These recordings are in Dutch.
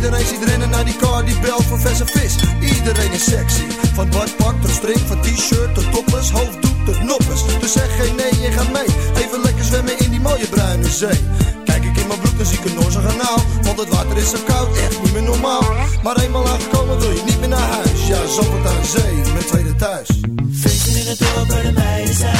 Iedereen ziet rennen naar die car die belt voor verse vis. Iedereen is sexy, van badpak tot string, van t-shirt tot topless, hoofddoek tot noppers. Dus zeg geen nee, je gaat mee. Even lekker zwemmen in die mooie bruine zee. Kijk ik in mijn bloed, dan zie ik een Noorse kanaal. Want het water is zo koud, echt niet meer normaal. Maar eenmaal aangekomen wil je niet meer naar huis. Ja, zandvoort aan zee, mijn tweede thuis. Feesten in het dorp waar de meiden zijn.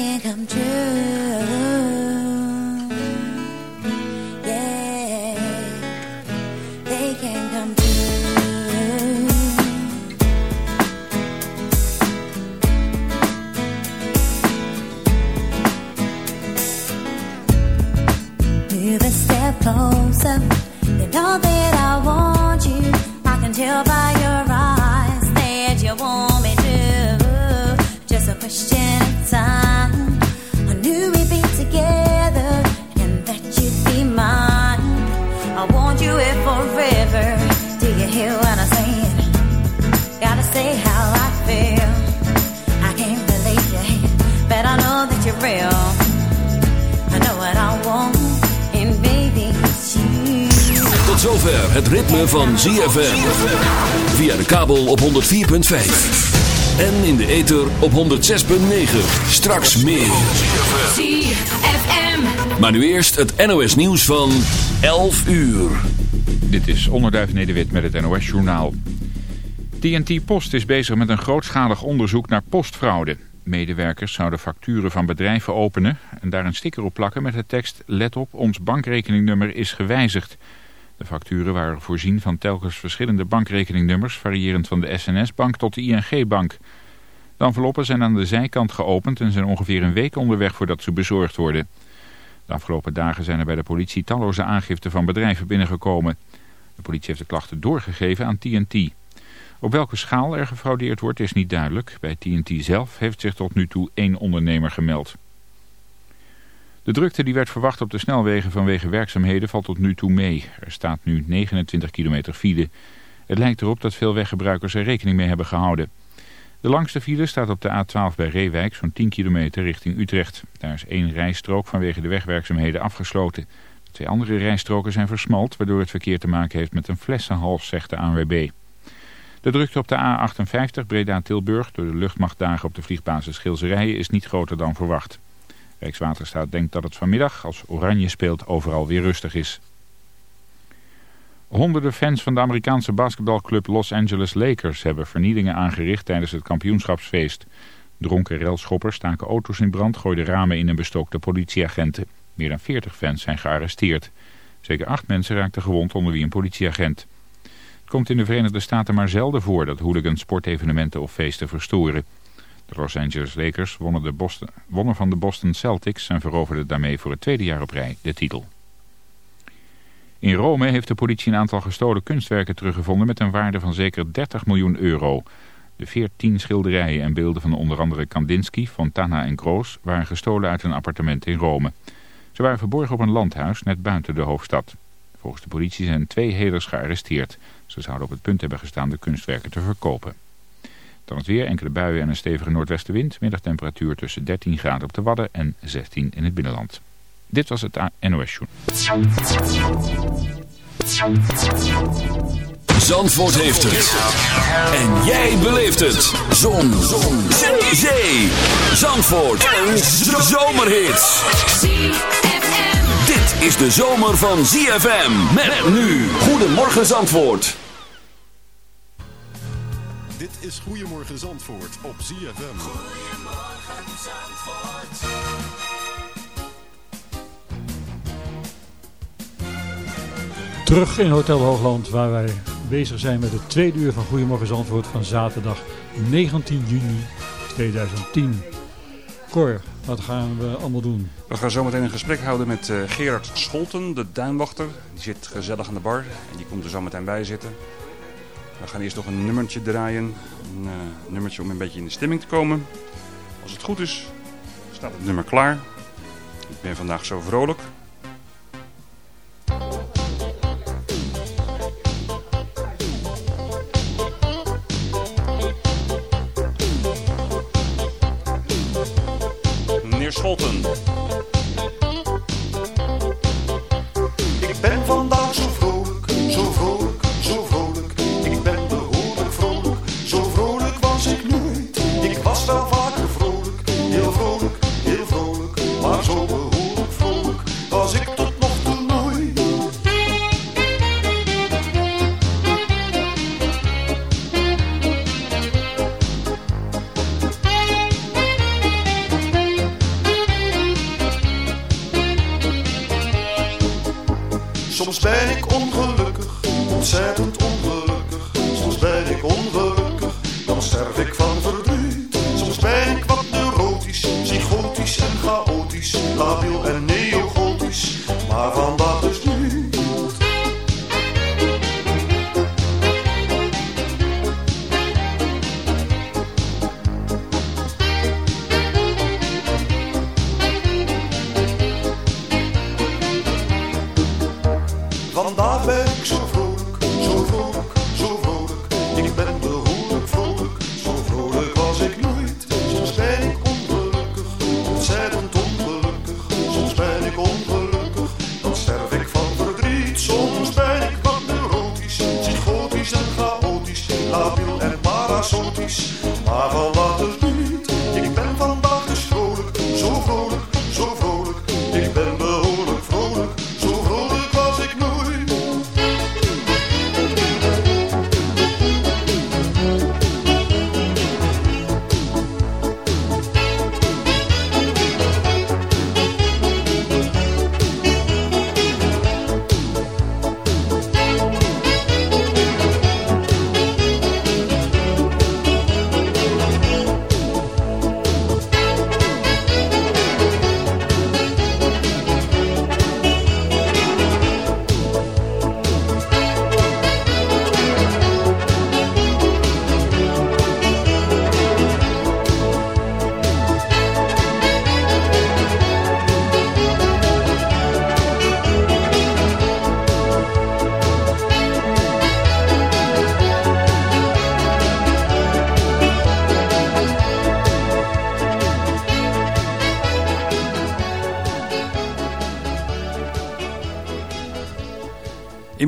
Can't come true. Tot zover het ritme van ZFM. Via de kabel op 104.5. En in de ether op 106.9. Straks meer. ZFM. Maar nu eerst het NOS nieuws van 11 uur. Dit is Onderduif Nederwit met het NOS Journaal. TNT Post is bezig met een grootschalig onderzoek naar postfraude. Medewerkers zouden facturen van bedrijven openen en daar een sticker op plakken met de tekst... Let op, ons bankrekeningnummer is gewijzigd. De facturen waren voorzien van telkens verschillende bankrekeningnummers... variërend van de SNS-bank tot de ING-bank. De enveloppen zijn aan de zijkant geopend en zijn ongeveer een week onderweg voordat ze bezorgd worden. De afgelopen dagen zijn er bij de politie talloze aangiften van bedrijven binnengekomen. De politie heeft de klachten doorgegeven aan TNT. Op welke schaal er gefraudeerd wordt is niet duidelijk. Bij TNT zelf heeft zich tot nu toe één ondernemer gemeld. De drukte die werd verwacht op de snelwegen vanwege werkzaamheden valt tot nu toe mee. Er staat nu 29 kilometer file. Het lijkt erop dat veel weggebruikers er rekening mee hebben gehouden. De langste file staat op de A12 bij Reewijk, zo'n 10 kilometer richting Utrecht. Daar is één rijstrook vanwege de wegwerkzaamheden afgesloten. De twee andere rijstroken zijn versmalt, waardoor het verkeer te maken heeft met een flessenhals, zegt de ANWB. De drukte op de A58 Breda-Tilburg door de luchtmachtdagen op de vliegbasis Schilzerijen is niet groter dan verwacht. Rijkswaterstaat denkt dat het vanmiddag, als Oranje speelt, overal weer rustig is. Honderden fans van de Amerikaanse basketbalclub Los Angeles Lakers hebben vernielingen aangericht tijdens het kampioenschapsfeest. Dronken relschoppers staken auto's in brand, gooiden ramen in en bestookte politieagenten. Meer dan 40 fans zijn gearresteerd. Zeker acht mensen raakten gewond, onder wie een politieagent. Het komt in de Verenigde Staten maar zelden voor dat hooligans sportevenementen of feesten verstoren. De Los Angeles Lakers wonnen, de Boston, wonnen van de Boston Celtics en veroverden daarmee voor het tweede jaar op rij de titel. In Rome heeft de politie een aantal gestolen kunstwerken teruggevonden met een waarde van zeker 30 miljoen euro. De 14 schilderijen en beelden van onder andere Kandinsky, Fontana en Groos waren gestolen uit een appartement in Rome. Ze waren verborgen op een landhuis net buiten de hoofdstad. Volgens de politie zijn twee heders gearresteerd. Ze zouden op het punt hebben gestaan de kunstwerken te verkopen. Dan het weer, enkele buien en een stevige noordwestenwind. Middagtemperatuur tussen 13 graden op de Wadden en 16 in het binnenland. Dit was het NOS Show. Zandvoort heeft het. En jij beleeft het. Zon. Zon. Zee. Zandvoort. Een zomerhit. Dit is de zomer van ZFM. Met nu. Goedemorgen Zandvoort. Dit is Goedemorgen Zandvoort op ZFM. Terug in Hotel Hoogland, waar wij bezig zijn met het tweede uur van Goedemorgen Zandvoort van zaterdag 19 juni 2010. Cor, wat gaan we allemaal doen? We gaan zometeen een gesprek houden met uh, Gerard Scholten, de duinwachter. Die zit gezellig aan de bar en die komt er zo meteen bij zitten. We gaan eerst nog een nummertje draaien. Een uh, nummertje om een beetje in de stemming te komen. Als het goed is, staat het nummer klaar. Ik ben vandaag zo vrolijk. Meneer Scholten.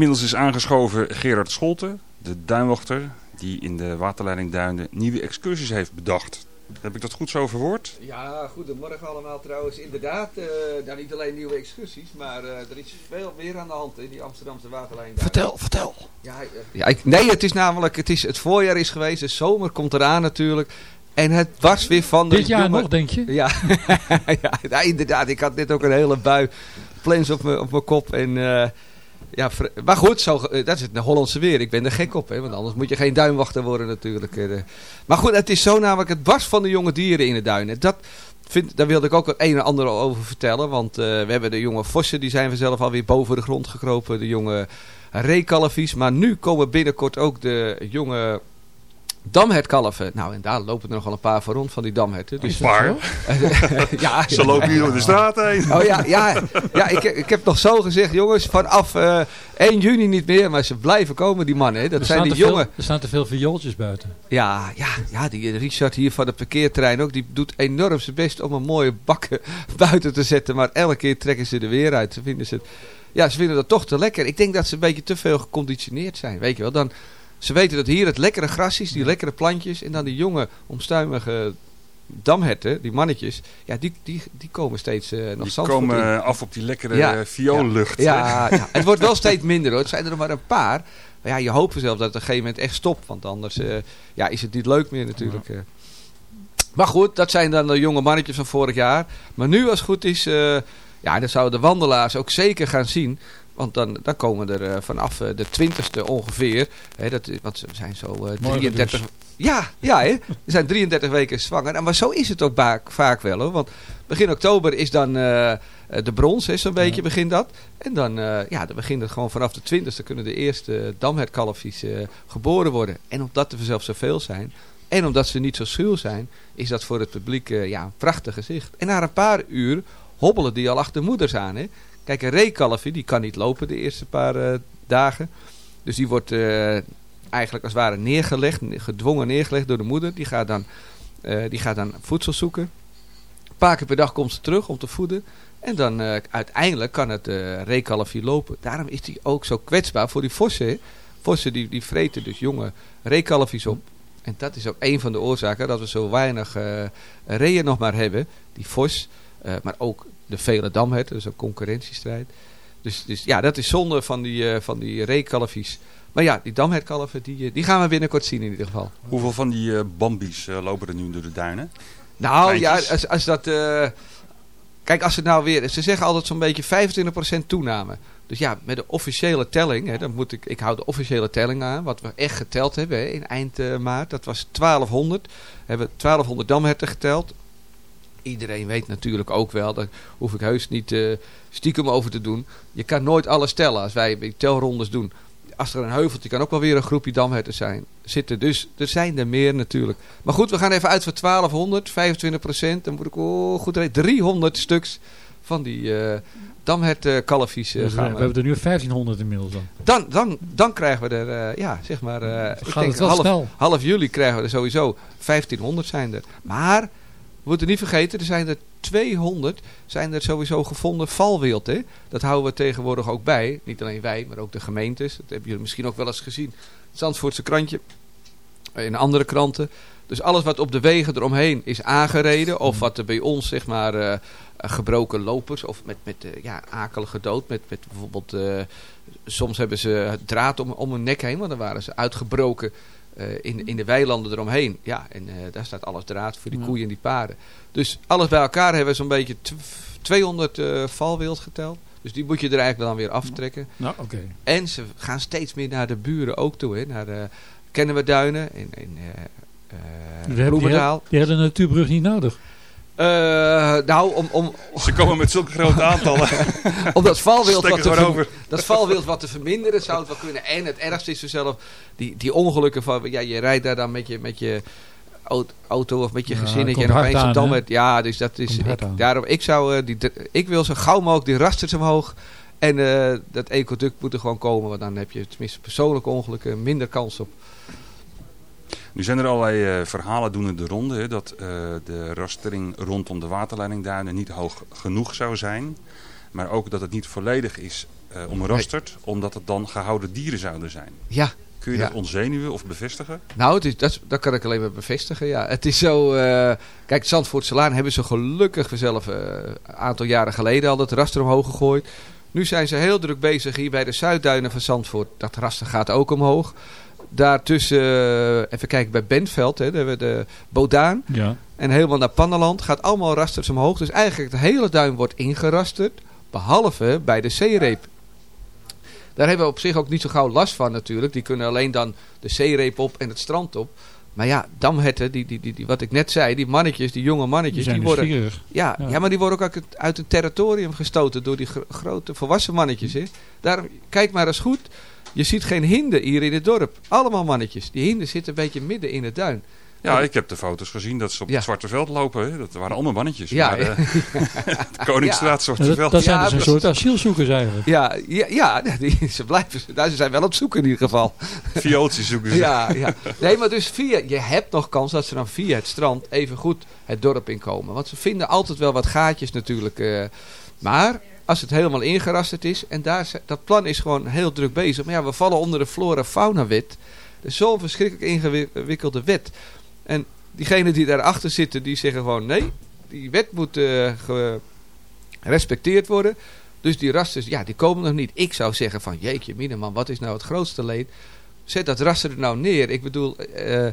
Inmiddels is aangeschoven Gerard Scholten, de duinwachter, die in de waterleiding Duinen nieuwe excursies heeft bedacht. Heb ik dat goed zo verwoord? Ja, goedemorgen allemaal trouwens. Inderdaad, eh nou, niet alleen nieuwe excursies, maar eh, er is veel meer aan de hand in die Amsterdamse waterlijn. Vertel, vertel. Ja, eh, ja ik, nee, het is namelijk, het, is, het voorjaar is geweest, de zomer komt eraan natuurlijk. En het was weer van de Dit jaar jongen- nog, denk je? Ja, ja, ja, inderdaad. Ik had net ook een hele bui plans op mijn op mijn kop. En, eh, ja, maar goed, zo, eh, dat is het Hollandse weer. Ik ben er gek op, hè, want anders moet je geen duinwachter worden natuurlijk. eh. Maar goed, het is zo namelijk, het was van de jonge dieren in de duinen. Dat vind, daar wilde ik ook het een en ander over vertellen. Want eh, we hebben de jonge vossen, die zijn vanzelf alweer boven de grond gekropen. De jonge reekalfies. Maar nu komen binnenkort ook de jonge damhertkalven. Nou, en daar lopen er nogal een paar voor rond van die damherten. Dus, Een paar? ja, Ze lopen hier door de straat heen. Oh ja, ja, ja ik, ik heb nog zo gezegd, jongens, vanaf eh 1 juni niet meer, maar ze blijven komen, die mannen. Hè. Dat er, zijn staan die te jongen. veel, er staan te veel viooltjes buiten. Ja, ja, ja, die Richard hier van het parkeerterrein ook, die doet enorm zijn best om een mooie bakken buiten te zetten. Maar elke keer trekken ze er weer uit. Ze vinden, ze, ja, ze vinden dat toch te lekker. Ik denk dat ze een beetje te veel geconditioneerd zijn, weet je wel. Dan, ze weten dat hier het lekkere gras is, die lekkere plantjes. En dan die jonge, omstuimige damherten, die mannetjes, ja, die, die, die komen steeds eh nog Die in. komen af op die lekkere Ja, ja, vioollucht. Ja, ja, het wordt wel steeds minder hoor. Het zijn er nog maar een paar. Maar ja, je hoopt zelf dat het op een gegeven moment echt stopt. Want anders eh, ja, is het niet leuk meer natuurlijk. eh. Maar goed, dat zijn dan de jonge mannetjes van vorig jaar. Maar nu als het goed is, ja, dan zouden de wandelaars ook zeker gaan zien. Want dan, dan komen er eh, vanaf eh, de twintigste ongeveer. Hè, dat, want ze zijn zo eh, Morgen 33. dus. Ja, ja hè? We zijn 33 weken zwanger. En maar zo is het ook vaak, vaak wel hoor. Want begin oktober is dan eh, de brons, zo'n beetje begint dat. En dan, eh, ja, dan begint het gewoon vanaf de 20ste kunnen de eerste damhertkalfjes uh, geboren worden. En omdat er zelfs zoveel zijn, en omdat ze niet zo schuw zijn, is dat voor het publiek ja, een prachtig gezicht. En na een paar uur hobbelen die al achter moeders aan. Hè? Kijk, een reekalfje die kan niet lopen de eerste paar dagen. Dus die wordt eigenlijk als het ware neergelegd, gedwongen neergelegd door de moeder. Die gaat dan, uh, die gaat dan voedsel zoeken. Een paar keer per dag komt ze terug om te voeden. En dan uiteindelijk kan het reekalfje lopen. Daarom is die ook zo kwetsbaar voor die vossen. Vossen die, die vreten dus jonge reekalfjes op. En dat is ook een van de oorzaken dat we zo weinig reeën nog maar hebben. Die vos, maar ook de vele damherten, dus een concurrentiestrijd. Dus, dus ja, dat is zonde van die, van die reekalfjes. Maar ja, die damhertkalven, die, eh, die gaan we binnenkort zien in ieder geval. Hoeveel van die uh, bambies uh, lopen er nu door de duinen? Nou ja, als, als dat... Uh, kijk, als het nou weer... Ze zeggen altijd zo'n beetje 25% toename. Dus ja, met de officiële telling, hè, dan moet ik, ik hou de officiële telling aan, wat we echt geteld hebben hè, in eind maart, dat was 1200. We hebben 1200 damherten geteld. Iedereen weet natuurlijk ook wel, daar hoef ik heus niet stiekem over te doen. Je kan nooit alles tellen als wij telrondes doen als er een heuveltje kan ook wel weer een groepje damherten zijn, zitten. Dus er zijn er meer natuurlijk. Maar goed, we gaan even uit voor 1200, 25 procent. Dan moet ik oh, goed reden. 300 stuks van die uh, damhertkalfjes uh, dus gaan we. hebben er nu 1500 inmiddels dan. Dan, dan, dan krijgen we er, uh, ja, zeg maar... ik denk half, half juli krijgen we er sowieso 1500 zijn er. Maar we moeten niet vergeten, er zijn er 200 zijn er sowieso gevonden valwild. Dat houden we tegenwoordig ook bij. Niet alleen wij, maar ook de gemeentes. Dat hebben jullie misschien ook wel eens gezien. Het Zandvoortse krantje. In andere kranten. Dus alles wat op de wegen eromheen is aangereden. Of wat er bij ons, zeg maar, uh, gebroken lopers. Of met, met uh, ja, akelige dood. Met, met bijvoorbeeld, soms hebben ze draad om, om hun nek heen. Want dan waren ze uitgebroken uh, in, in de weilanden eromheen. Ja, en uh, daar staat alles draad voor die ja. koeien en die paarden. Dus alles bij elkaar hebben we zo'n beetje 200 uh, valwild geteld. Dus die moet je er eigenlijk dan weer aftrekken. Nou, oké. Okay. En ze gaan steeds meer naar de buren ook toe. Hè, naar de Kennemerduinen in, in uh, Bloemendaal. Die hebben de natuurbrug niet nodig. Uh, nou, om, om... Ze komen met zulke grote aantallen. om dat valwild, wat te, dat valwild wat te verminderen zou het wel kunnen. En het ergste is dus zelf die, die ongelukken van... Ja, je rijdt daar dan met je, met je auto of met je ja, gezinnetje en opeens op dan met... Ja, dus dat is... Ik, daarom, ik zou... Uh, die, ik wil zo gauw mogelijk die rasters omhoog. En uh, dat ecoduct moet er gewoon komen. Want dan heb je tenminste persoonlijke ongelukken minder kans op. Nu zijn er allerlei uh, verhalen doen de ronde hè, dat uh, de rastering rondom de waterleidingduinen niet hoog genoeg zou zijn. Maar ook dat het niet volledig is uh, omrasterd, nee. omdat het dan gehouden dieren zouden zijn. Ja. Kun je ja. dat ontzenuwen of bevestigen? Nou, het is, dat, dat kan ik alleen maar bevestigen, ja. Het is zo... kijk, Zandvoortse Laan hebben ze gelukkig zelf een aantal jaren geleden al dat raster omhoog gegooid. Nu zijn ze heel druk bezig hier bij de Zuidduinen van Zandvoort. Dat raster gaat ook omhoog daartussen, uh, even kijken, bij Bentveld, hè, de, de Bodaan. Ja. En helemaal naar Pannenland gaat allemaal rasters omhoog. Dus eigenlijk het hele duin wordt ingerasterd, behalve bij de zeereep. Daar hebben we op zich ook niet zo gauw last van natuurlijk. Die kunnen alleen dan de zeereep op en het strand op. Maar ja, damherten, die, die, die, die, wat ik net zei, die mannetjes, die jonge mannetjes, die, die worden, ja, ja, ja. maar die worden ook uit, uit het territorium gestoten door die gro grote volwassen mannetjes. Hè. Daarom, kijk maar eens goed. Je ziet geen hinden hier in het dorp. Allemaal mannetjes. Die hinden zitten een beetje midden in het duin. Ja, ik heb de foto's gezien dat ze op ja. het Zwarte Veld lopen. Hè. Dat waren allemaal mannetjes. Ja, maar, uh, de Koningsstraat, ja. Zwarte Veld. Dat, dat zijn ja, dus een soort asielzoekers eigenlijk. Ja, ja, ja die, ze, blijven, nou, ze zijn wel op zoeken in ieder geval. Viooltjes zoeken ze. Ja, ja. Nee, maar dus via, je hebt nog kans dat ze dan via het strand even goed het dorp inkomen. Want ze vinden altijd wel wat gaatjes natuurlijk. Uh, maar als het helemaal ingerasterd is. En daar, dat plan is gewoon heel druk bezig. Maar ja, we vallen onder de flora-fauna-wet. Dat is zo'n verschrikkelijk ingewikkelde wet. En diegenen die daarachter zitten, die zeggen gewoon nee. Die wet moet uh, gerespecteerd worden. Dus die rasters, ja, die komen nog niet. Ik zou zeggen van, jeetje Mineman, wat is nou het grootste leed? Zet dat raster er nou neer. Ik bedoel, uh,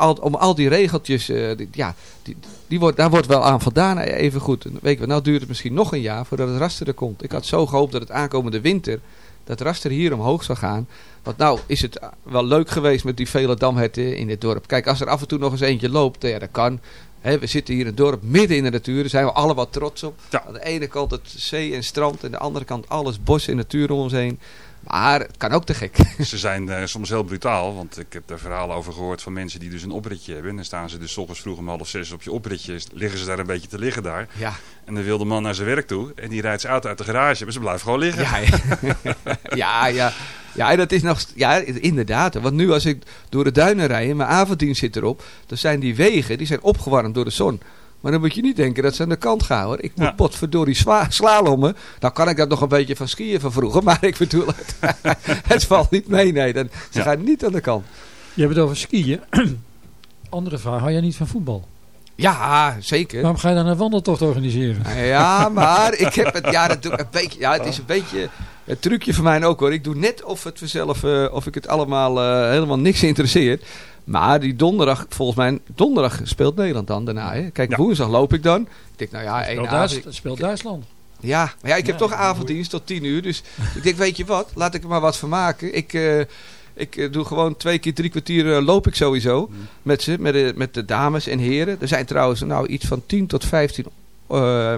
al, om al die regeltjes, uh, die, ja, die, die wordt, daar wordt wel aan voldaan even goed. Weet je, nou duurt het misschien nog een jaar voordat het raster er komt. Ik had zo gehoopt dat het aankomende winter dat raster hier omhoog zou gaan. Want nou is het wel leuk geweest met die vele damherten in dit dorp. Kijk, als er af en toe nog eens eentje loopt, ja, dat kan. We zitten hier in het dorp midden in de natuur. Daar zijn we allemaal trots op. Aan de ene kant het zee en strand. En aan de andere kant alles bos en natuur om ons heen. Maar het kan ook te gek. Ze zijn uh, soms heel brutaal, want ik heb er verhalen over gehoord van mensen die dus een opritje hebben. En dan staan ze dus ochtends vroeg om half zes op je opritje, liggen ze daar een beetje te liggen daar. Ja. En dan wil de man naar zijn werk toe en die rijdt zijn auto uit de garage, maar ze blijven gewoon liggen. Ja, ja. ja, ja. ja dat is nog, ja, inderdaad. Want nu als ik door de duinen rijd en mijn avonddienst zit erop, dan zijn die wegen, die zijn opgewarmd door de zon. Maar dan moet je niet denken dat ze aan de kant gaan hoor. Ik moet ja. potverdorie slalommen. Dan kan ik dat nog een beetje van skiën van vroeger. Maar ik bedoel het. het valt niet mee. Nee, dan, ze ja. gaan niet aan de kant. Je hebt het over skiën. Andere vraag. Hou jij niet van voetbal? Ja, zeker. Waarom ga je dan een wandeltocht organiseren? Ja, maar ik heb het, ja, dat doe ik een beetje, ja, het is een beetje het trucje van mij ook hoor. Ik doe net of het vanzelf, uh, of ik het allemaal uh, helemaal niks interesseert. Maar die donderdag, volgens mij, donderdag speelt Nederland dan daarna. Hè? Kijk, ja. woensdag loop ik dan. Ik denk, nou ja, speelt, Duits, speelt Duitsland. Ja, maar ja, ik heb ja, toch avonddienst tot tien uur. Dus ik denk, weet je wat, laat ik er maar wat van maken. Ik, uh, ik uh, doe gewoon twee keer drie kwartier uh, loop ik sowieso mm. met ze, met de, met de dames en heren. Er zijn trouwens nou iets van 10 tot 15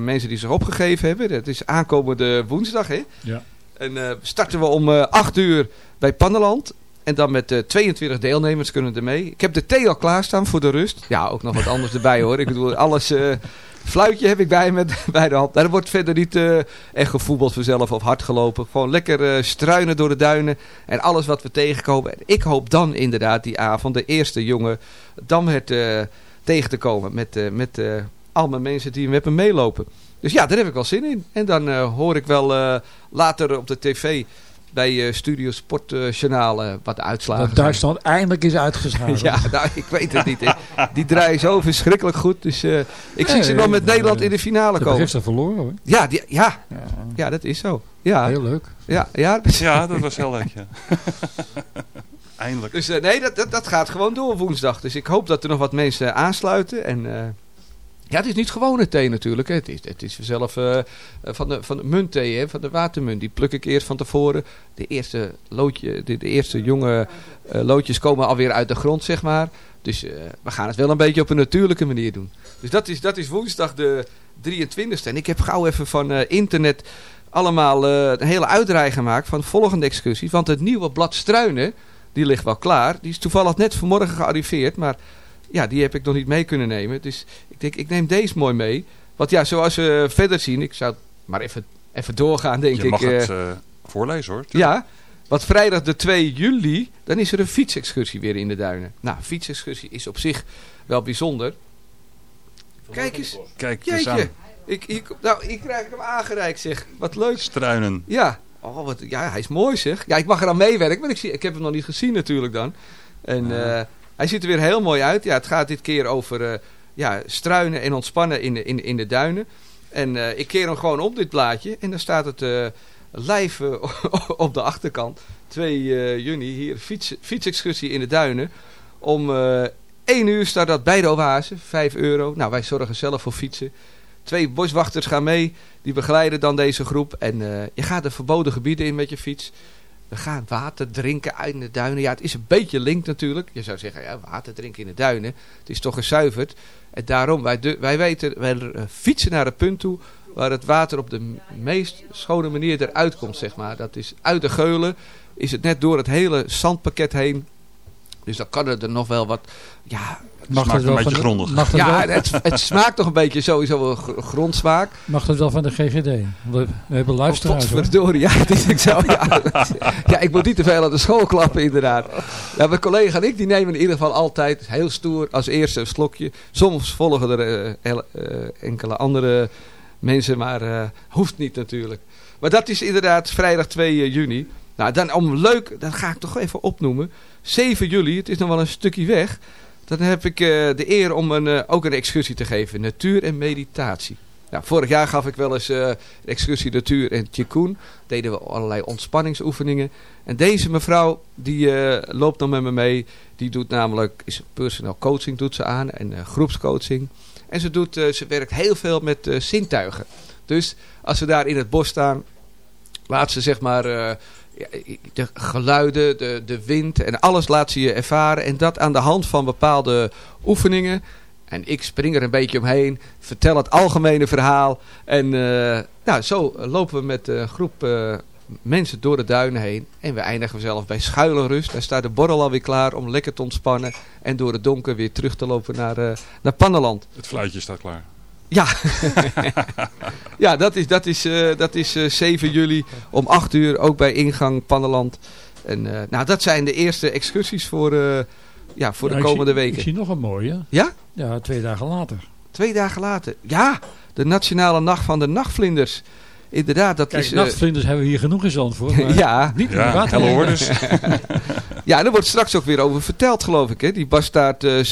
mensen die zich opgegeven hebben. Dat is aankomende woensdag, hè? Ja. En starten we om acht uur bij Pannenland. En dan met uh, 22 deelnemers kunnen er mee. Ik heb de thee al klaarstaan voor de rust. Ja, ook nog wat anders erbij hoor. Ik bedoel, alles... Uh, fluitje heb ik bij me bij de hand. Daar wordt verder niet uh, echt gevoetbald vanzelf of hard gelopen. Gewoon lekker struinen door de duinen. En alles wat we tegenkomen. En ik hoop dan inderdaad die avond de eerste jonge damhert tegen te komen. Met, met al mijn mensen die met me meelopen. Dus ja, daar heb ik wel zin in. En dan hoor ik wel later op de tv bij uh, Studio Sportjournaal uh, wat uitslagen. Dat Duitsland eindelijk is uitgeschakeld. ja, nou, ik weet het niet. Die draaien zo verschrikkelijk goed. Dus uh, ik nee, zie ze wel met Nederland in de finale komen. gisteren verloren hoor. Ja, die, ja. ja. ja, dat is zo. Ja. Heel leuk. Ja, ja. ja dat was heel leuk. Ja. eindelijk. Dus nee, dat, dat, dat, gaat gewoon door woensdag. Dus ik hoop dat er nog wat mensen aansluiten. En ja, het is niet gewone thee natuurlijk. Het is, het is zelf uh, van, de, van de muntthee, van de watermunt. Die pluk ik eerst van tevoren. De eerste, loodje, de, de eerste jonge uh, loodjes komen alweer uit de grond, zeg maar. Dus uh, we gaan het wel een beetje op een natuurlijke manier doen. Dus dat is, dat is woensdag de 23e. En ik heb gauw even van internet allemaal een hele uitrij gemaakt van de volgende excursies. Want het nieuwe blad Struinen, die ligt wel klaar. Die is toevallig net vanmorgen gearriveerd, maar ja, die heb ik nog niet mee kunnen nemen. Dus ik denk, ik neem deze mooi mee. Want ja, zoals we verder zien, ik zou maar even, even doorgaan, denk ik. Je mag ik, het uh, voorlezen hoor. Ja, want vrijdag de 2 juli, dan is er een fietsexcursie weer in de duinen. Nou, fietsexcursie is op zich wel bijzonder. Kijk eens. Kijk eens aan. Ik, ik, nou, ik krijg hem aangereikt zeg. Wat leuk. Struinen. Ja. Oh, wat, ja, hij is mooi zeg. Ja, ik mag er aan meewerken, maar ik, zie, ik heb hem nog niet gezien natuurlijk dan. En... Uh, hij ziet er weer heel mooi uit. Ja, het gaat dit keer over uh, ja, struinen en ontspannen in de, in, in de duinen. En uh, ik keer hem gewoon op, dit plaatje. En dan staat het uh, op de achterkant. 2 juni hier, fiets, fietsexcursie in de duinen. Om 1 uur staat dat bij de oase, 5 euro. Nou, wij zorgen zelf voor fietsen. Twee boswachters gaan mee, die begeleiden dan deze groep. En je gaat de verboden gebieden in met je fiets. We gaan water drinken uit de duinen. Ja, het is een beetje link natuurlijk. Je zou zeggen, ja, water drinken in de duinen. Het is toch gezuiverd. En daarom, wij, wij weten, wij eh, fietsen naar het punt toe waar het water op de meest schone manier eruit komt, zeg maar. Dat is uit de geulen, is het net door het hele zandpakket heen. Dus dan kan er nog wel wat, ja, Mag smaakt het wel een beetje grondig. ja, het, het, smaakt toch een beetje sowieso een grondsmaak. Mag het wel van de GGD? We, hebben luisteraars. Verdorie, ja, het is ik zo. Ja. ja, ik moet niet te veel aan de school klappen inderdaad. Ja, mijn collega en ik die nemen in ieder geval altijd heel stoer als eerste een slokje. Soms volgen er uh, hele, uh, enkele andere mensen, maar uh, hoeft niet natuurlijk. Maar dat is inderdaad vrijdag 2 juni. Nou, dan om leuk, dat ga ik toch even opnoemen. 7 juli, het is nog wel een stukje weg. Dan heb ik uh, de eer om een, uh, ook een excursie te geven. Natuur en meditatie. Nou, vorig jaar gaf ik wel eens uh, excursie natuur en Qigong. Deden we allerlei ontspanningsoefeningen. En deze mevrouw, die loopt dan met me mee. Die doet namelijk, is personal coaching doet ze aan en groepscoaching. En ze, doet, ze werkt heel veel met zintuigen. Dus als ze daar in het bos staan, laat ze zeg maar de geluiden, de, de wind en alles laat ze je ervaren. En dat aan de hand van bepaalde oefeningen. En ik spring er een beetje omheen, vertel het algemene verhaal. En uh, nou, zo lopen we met een groep uh, mensen door de duinen heen. En we eindigen zelf bij Schuilenrust. Daar staat de borrel alweer klaar om lekker te ontspannen. En door het donker weer terug te lopen naar, uh, naar Pannenland. Het fluitje staat klaar. Ja, ja dat is, dat is, uh, dat is uh, 7 juli om 8 uur, ook bij ingang Pannenland. En uh, nou, dat zijn de eerste excursies voor, ja, voor ja, de komende zie, weken. Ik zie nog een mooie. Ja? Ja, twee dagen later. Twee dagen later. Ja, de Nationale Nacht van de Nachtvlinders. Inderdaad, dat Kijk, is... nachtvlinders hebben we hier genoeg in Zandvoort. Maar ja. Niet in Ja, de water. hordes. ja, en er wordt straks ook weer over verteld, geloof ik. Hè? Die bastaard uh.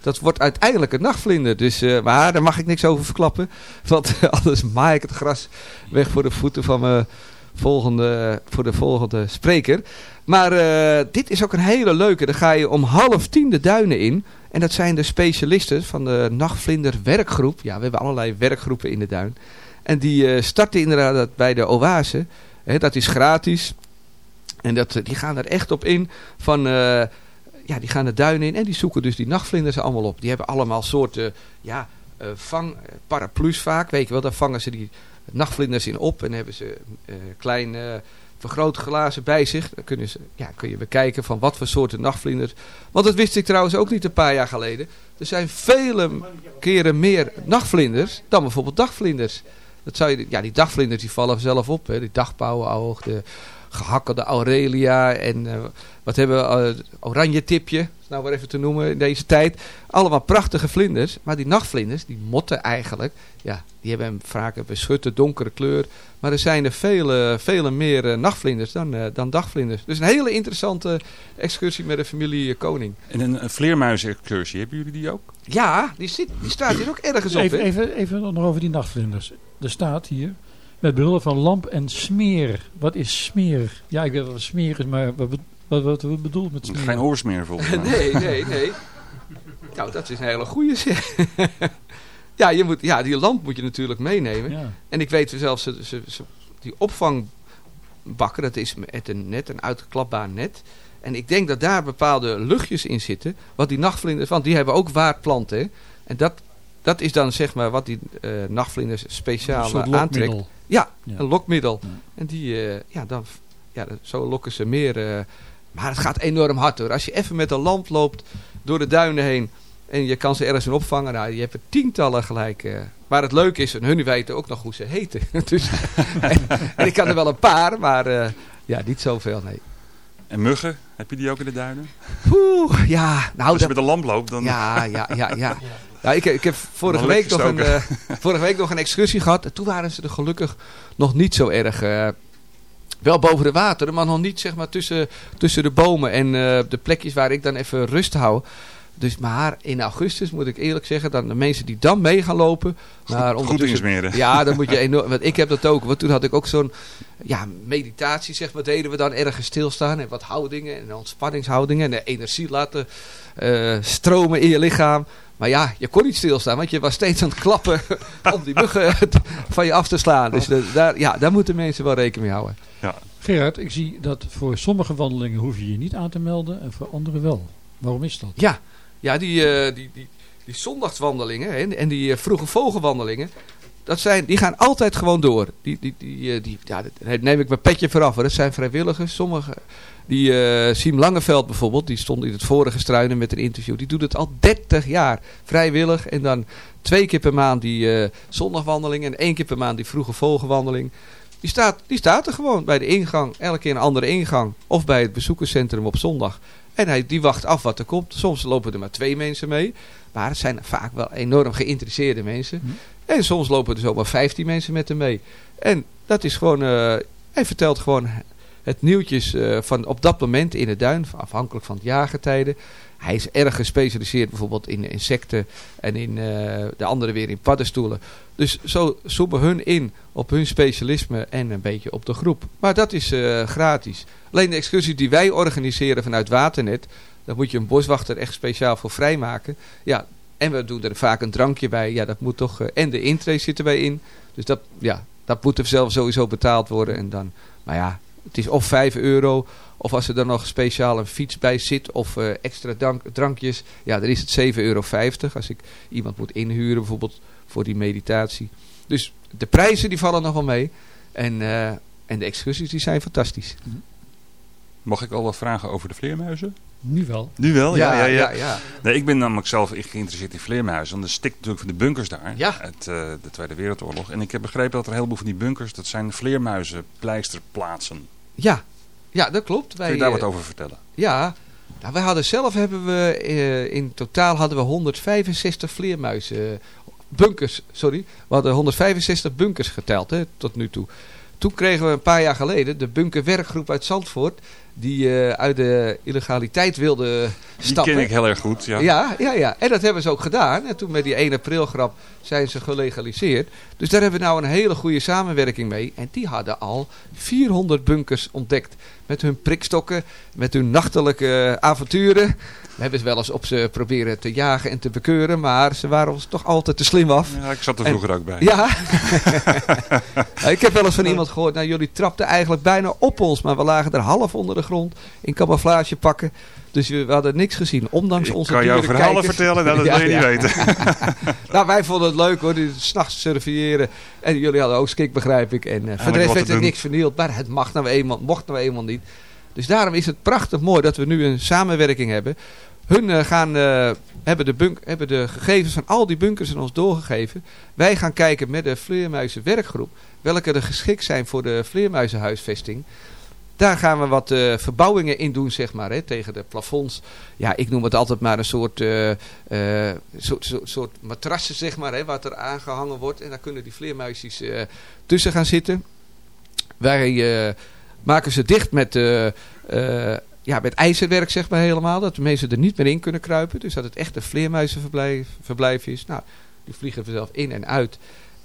Dat wordt uiteindelijk een nachtvlinder. Dus, uh, maar daar mag ik niks over verklappen. Want anders maai ik het gras weg voor de voeten van mijn volgende, voor de volgende spreker. Maar uh, dit is ook een hele leuke. Dan ga je om half tien de duinen in. En dat zijn de specialisten van de nachtvlinder werkgroep. Ja, we hebben allerlei werkgroepen in de duin. En die starten inderdaad bij de oase. Dat is gratis. En dat, die gaan er echt op in van... ja, die gaan de duinen in en die zoeken dus die nachtvlinders allemaal op. Die hebben allemaal soorten, ja, uh, vang, paraplu's vaak, weet je wel. Daar vangen ze die nachtvlinders in op en hebben ze klein uh, vergrootglazen bij zich. Dan kunnen ze, ja, kun je bekijken van wat voor soorten nachtvlinders. Want dat wist ik trouwens ook niet een paar jaar geleden. Er zijn vele keren meer nachtvlinders dan bijvoorbeeld dagvlinders. Dat zou je, ja, die dagvlinders die vallen zelf op. Hè. Die dagpauwoog, de gehakkelde aurelia en uh, wat hebben we, uh, oranje tipje, nou maar even te noemen in deze tijd. Allemaal prachtige vlinders, maar die nachtvlinders, die motten eigenlijk, ja, die hebben vaak een beschutte donkere kleur. Maar er zijn er vele, vele meer uh, nachtvlinders dan, uh, dan dagvlinders. Dus een hele interessante excursie met de familie Koning. En een, een vleermuis-excursie, hebben jullie die ook? Ja, die, zit, die staat hier ook ergens op. Even, even, even nog over die nachtvlinders. Er staat hier, met behulp van lamp en smeer. Wat is smeer? Ja, ik weet wat smeer is, maar wat, wat, wat, wat bedoelt met smeer? Geen hoorsmeer volgens mij. nee, nee, nee. Nou, dat is een hele goede zeg. ja, je moet, ja, die lamp moet je natuurlijk meenemen. Ja. En ik weet zelfs, ze, ze, ze, die opvangbakken, dat is met een net, een uitklapbaar net. En ik denk dat daar bepaalde luchtjes in zitten. Wat die nachtvlinders, want die hebben ook waardplanten. Hè? En dat, dat is dan zeg maar wat die uh, nachtvlinders speciaal aantrekt. Ja, ja, een lokmiddel. Ja. En die, uh, ja, dan, ja, zo lokken ze meer. Uh, maar het gaat enorm hard hoor. Als je even met een lamp loopt door de duinen heen. En je kan ze ergens in opvangen. Nou, je hebt er tientallen gelijk. Uh, maar het leuke is, en hun weten ook nog hoe ze heten. dus, en, en, ik kan er wel een paar, maar uh, ja, niet zoveel, nee. En muggen, heb je die ook in de duinen? Oeh, ja. Nou, Als je met een lamp loopt, dan... Ja, ja, ja, ja. ja ik, ik heb vorige week, nog een, uh, vorige week nog een excursie gehad. En toen waren ze er gelukkig nog niet zo erg... Uh, wel boven de water, maar nog niet zeg maar tussen, tussen de bomen en uh, de plekjes waar ik dan even rust hou. Dus maar in augustus moet ik eerlijk zeggen, dan de mensen die dan mee gaan lopen. Maar goed, goed insmeren. Ja, dan moet je enorm. Want ik heb dat ook. Want toen had ik ook zo'n ja, meditatie, zeg maar, deden we dan ergens stilstaan. En wat houdingen en ontspanningshoudingen. En de energie laten uh, stromen in je lichaam. Maar ja, je kon niet stilstaan, want je was steeds aan het klappen om die muggen van je af te slaan. Dus de, daar, ja, daar moeten mensen wel rekening mee houden. Ja. Gerard, ik zie dat voor sommige wandelingen hoef je je niet aan te melden en voor andere wel. Waarom is dat? Ja, ja die, uh, die, die, die zondagswandelingen hè, en die uh, vroege vogelwandelingen, dat zijn, die gaan altijd gewoon door. Die, die, die, uh, die, ja, daar neem ik mijn petje vooraf. Dat zijn vrijwilligers. Sommige, die uh, Siem Langeveld bijvoorbeeld, die stond in het vorige struinen met een interview. Die doet het al 30 jaar vrijwillig. En dan twee keer per maand die uh, zondagwandeling en één keer per maand die vroege vogelwandeling. Die staat, die staat er gewoon bij de ingang, elke keer een andere ingang. Of bij het bezoekerscentrum op zondag. En hij, die wacht af wat er komt. Soms lopen er maar twee mensen mee. Maar het zijn vaak wel enorm geïnteresseerde mensen. Hm. En soms lopen er zomaar 15 mensen met hem mee. En dat is gewoon... Uh, hij vertelt gewoon het nieuwtjes uh, van op dat moment in de duin. Afhankelijk van het jaargetijde. Hij is erg gespecialiseerd bijvoorbeeld in insecten. En in uh, de andere weer in paddenstoelen. Dus zo zoomen hun in op hun specialisme en een beetje op de groep. Maar dat is uh, gratis. Alleen de excursie die wij organiseren vanuit Waternet. Daar moet je een boswachter echt speciaal voor vrijmaken. Ja, en we doen er vaak een drankje bij. Ja, dat moet toch... En de intree zitten wij in. Dus dat, ja, dat moet er zelf sowieso betaald worden. En dan, maar ja, Het is of 5 euro, of als er dan nog speciaal een fiets bij zit, of eh, extra dank, drankjes, ja, dan is het 7,50 euro. Als ik iemand moet inhuren, bijvoorbeeld voor die meditatie. Dus de prijzen die vallen nog wel mee. En, eh, en de excursies die zijn fantastisch. Mag ik al wat vragen over de vleermuizen? Nu wel. Nu wel, ja. ja, ja, ja, ja. Nee, ik ben namelijk zelf geïnteresseerd in vleermuizen. Want er stikt natuurlijk van de bunkers daar. Ja. Uit eh, de Tweede Wereldoorlog. En ik heb begrepen dat er een heleboel van die bunkers, dat zijn vleermuizenpleisterplaatsen. Ja, ja dat klopt. Kun je Wij, daar eh, wat over vertellen? Ja, nou, wij hadden zelf hebben we eh, in totaal hadden we 165 vleermuizen bunkers, sorry. We hadden 165 bunkers geteld hè, tot nu toe. Toen kregen we een paar jaar geleden de bunkerwerkgroep uit Zandvoort die eh, uit de illegaliteit wilde Die stappen. ken ik heel erg goed, ja. Ja, ja, ja. En dat hebben ze ook gedaan. En toen met die 1 april grap zijn ze gelegaliseerd. Dus daar hebben we nou een hele goede samenwerking mee. En die hadden al 400 bunkers ontdekt. Met hun prikstokken, met hun nachtelijke avonturen. We hebben ze wel eens op ze proberen te jagen en te bekeuren. Maar ze waren ons toch altijd te slim af. Ja, ik zat er En- vroeger ook bij. Ja. ik heb wel eens van iemand gehoord. Nou, jullie trapten eigenlijk bijna op ons. Maar we lagen er half onder de grond. In camouflage pakken. Dus we we hadden niks gezien. Ondanks Ik onze kan jou dure verhalen kijkers. vertellen, dat Ja, wil je niet weten. nou, wij vonden het leuk hoor. Die s'nachts surveilleren. En jullie hadden ook schik, begrijp ik. En eh, voor de rest werd er niks vernield. Maar het mag nou eenmaal, mocht nou eenmaal niet. Dus daarom is het prachtig mooi dat we nu een samenwerking hebben. Hun eh, gaan, eh, hebben, de bunk, hebben de gegevens van al die bunkers aan ons doorgegeven. Wij gaan kijken met de vleermuizenwerkgroep. Welke er geschikt zijn voor de vleermuizenhuisvesting. Daar gaan we wat eh, verbouwingen in doen, zeg maar, hè, tegen de plafonds. Ja, ik noem het altijd maar een soort, eh, eh, soort, soort, matrassen, zeg maar, hè, wat er aangehangen wordt. En daar kunnen die vleermuisjes tussen gaan zitten. Wij maken ze dicht met, ja, met ijzerwerk, zeg maar, helemaal. Dat de mensen er niet meer in kunnen kruipen. Dus dat het echt een vleermuizenverblijf verblijf is. Nou, die vliegen vanzelf in en uit.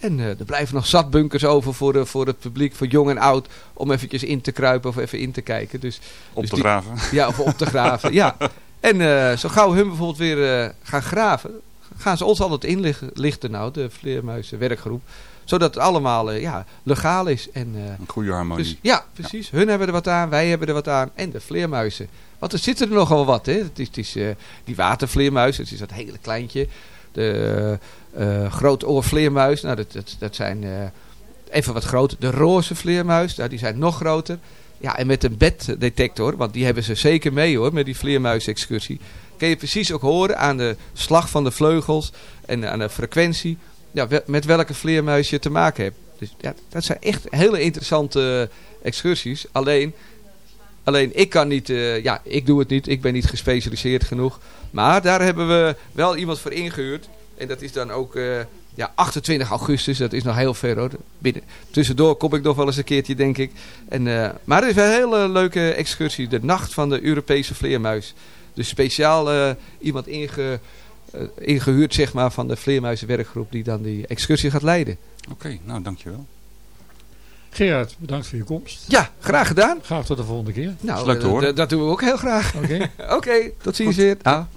En eh, er blijven nog zat bunkers over voor, de, voor het publiek, voor jong en oud, om eventjes in te kruipen of even in te kijken. Dus, Op dus te die- graven. Ja, of op te graven, ja. En eh, zo gauw hun bijvoorbeeld weer eh, gaan graven, gaan ze ons altijd inlichten, lichten nou, de vleermuizenwerkgroep. Zodat het allemaal ja, legaal is. En, Een goede harmonie. dus, ja, precies. Hun hebben er wat aan, wij hebben er wat aan. En de vleermuizen. Want er zitten er nogal wat, hè. Het is, het is die watervleermuis, het is dat hele kleintje. De eh grootoorvleermuis, nou dat, dat, dat zijn eh, even wat groter. De roze vleermuis, nou, die zijn nog groter. Ja, en met een beddetector, want die hebben ze zeker mee hoor, met die vleermuisexcursie. Kun je precies ook horen aan de slag van de vleugels en aan de frequentie, ja, met welke vleermuis je te maken hebt. Dus ja, dat zijn echt hele interessante eh, excursies. Alleen, alleen ik kan niet, ja, ik doe het niet. Ik ben niet gespecialiseerd genoeg. Maar daar hebben we wel iemand voor ingehuurd. En dat is dan ook eh, ja, 28 augustus. Dat is nog heel ver hoor. Binnen, tussendoor kom ik nog wel eens een keertje denk ik. En, eh, maar er is wel een hele leuke excursie. De nacht van de Europese vleermuis. Dus speciaal eh, iemand inge, eh, ingehuurd zeg maar, van de vleermuizenwerkgroep. Die dan die excursie gaat leiden. Oké, nou dankjewel. Gerard, bedankt voor je komst. Ja, graag gedaan. Graag tot de volgende keer. Nou, is leuk te eh, horen. d- dat doen we ook heel graag. Oké. Oké, tot ziens weer. Ah. Aan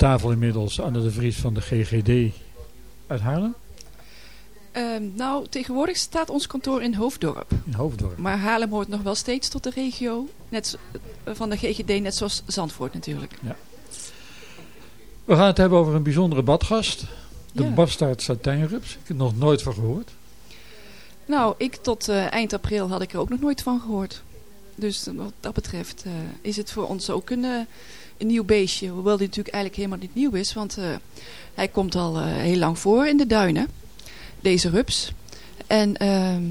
tafel inmiddels Anne de Vries van de GGD uit Haarlem. Ehm, nou, tegenwoordig staat ons kantoor in Hoofddorp. In Hoofddorp. Maar Haarlem hoort nog wel steeds tot de regio net, eh, van de GGD, net zoals Zandvoort natuurlijk. Ja. We gaan het hebben over een bijzondere badgast. De Ja. bastard satijnrups. Ik heb er nog nooit van gehoord. Nou, ik tot eh, eind april had ik er ook nog nooit van gehoord. Dus wat dat betreft eh, is het voor ons ook een, een nieuw beestje. Hoewel die natuurlijk eigenlijk helemaal niet nieuw is. Want eh, hij komt al eh, heel lang voor in de duinen. Deze rups. En, ehm,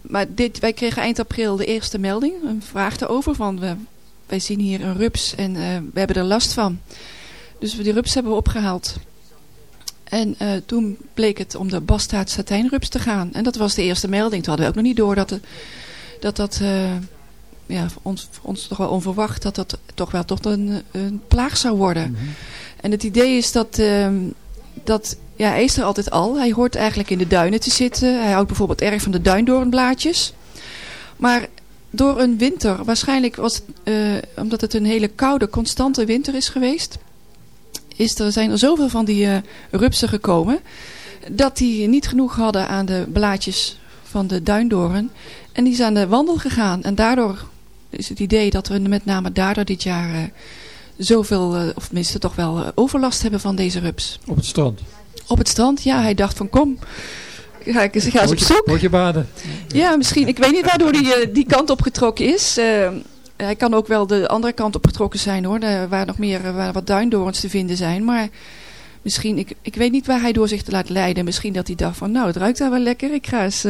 maar dit, wij kregen eind april de eerste melding. Een vraag erover. Van wij zien hier een rups en eh, we hebben er last van. Dus die rups hebben we opgehaald. En toen bleek het om de bastaard satijnrups te gaan. En dat was de eerste melding. Toen hadden we ook nog niet door dat de, dat, dat ja, voor ons, voor ons toch wel onverwacht, dat dat toch wel tot een, een plaag zou worden. En het idee is dat, ehm, dat ja, hij is er altijd al. Hij hoort eigenlijk in de duinen te zitten. Hij houdt bijvoorbeeld erg van de duindoornblaadjes. Maar door een winter, waarschijnlijk was het, eh, omdat het een hele koude, constante winter is geweest, is er, zijn er zoveel van die eh, rupsen gekomen, dat die niet genoeg hadden aan de blaadjes van de duindoorn. En die zijn aan de wandel gegaan. En daardoor is het idee dat we met name daardoor dit jaar eh, zoveel, eh, of tenminste toch wel eh, overlast hebben van deze rups. Op het strand. Op het strand, ja, hij dacht van kom, ga, ik, ga eens op zoek. Word je baden? Ja, misschien. Ik weet niet waardoor hij eh, die kant op getrokken is. Hij kan ook wel de andere kant op getrokken zijn hoor. Waar nog meer waar wat duindorens te vinden zijn. Maar misschien, ik, ik weet niet waar hij door zich te laat leiden. Misschien dat hij dacht van nou, het ruikt daar wel lekker. Ik ga eens,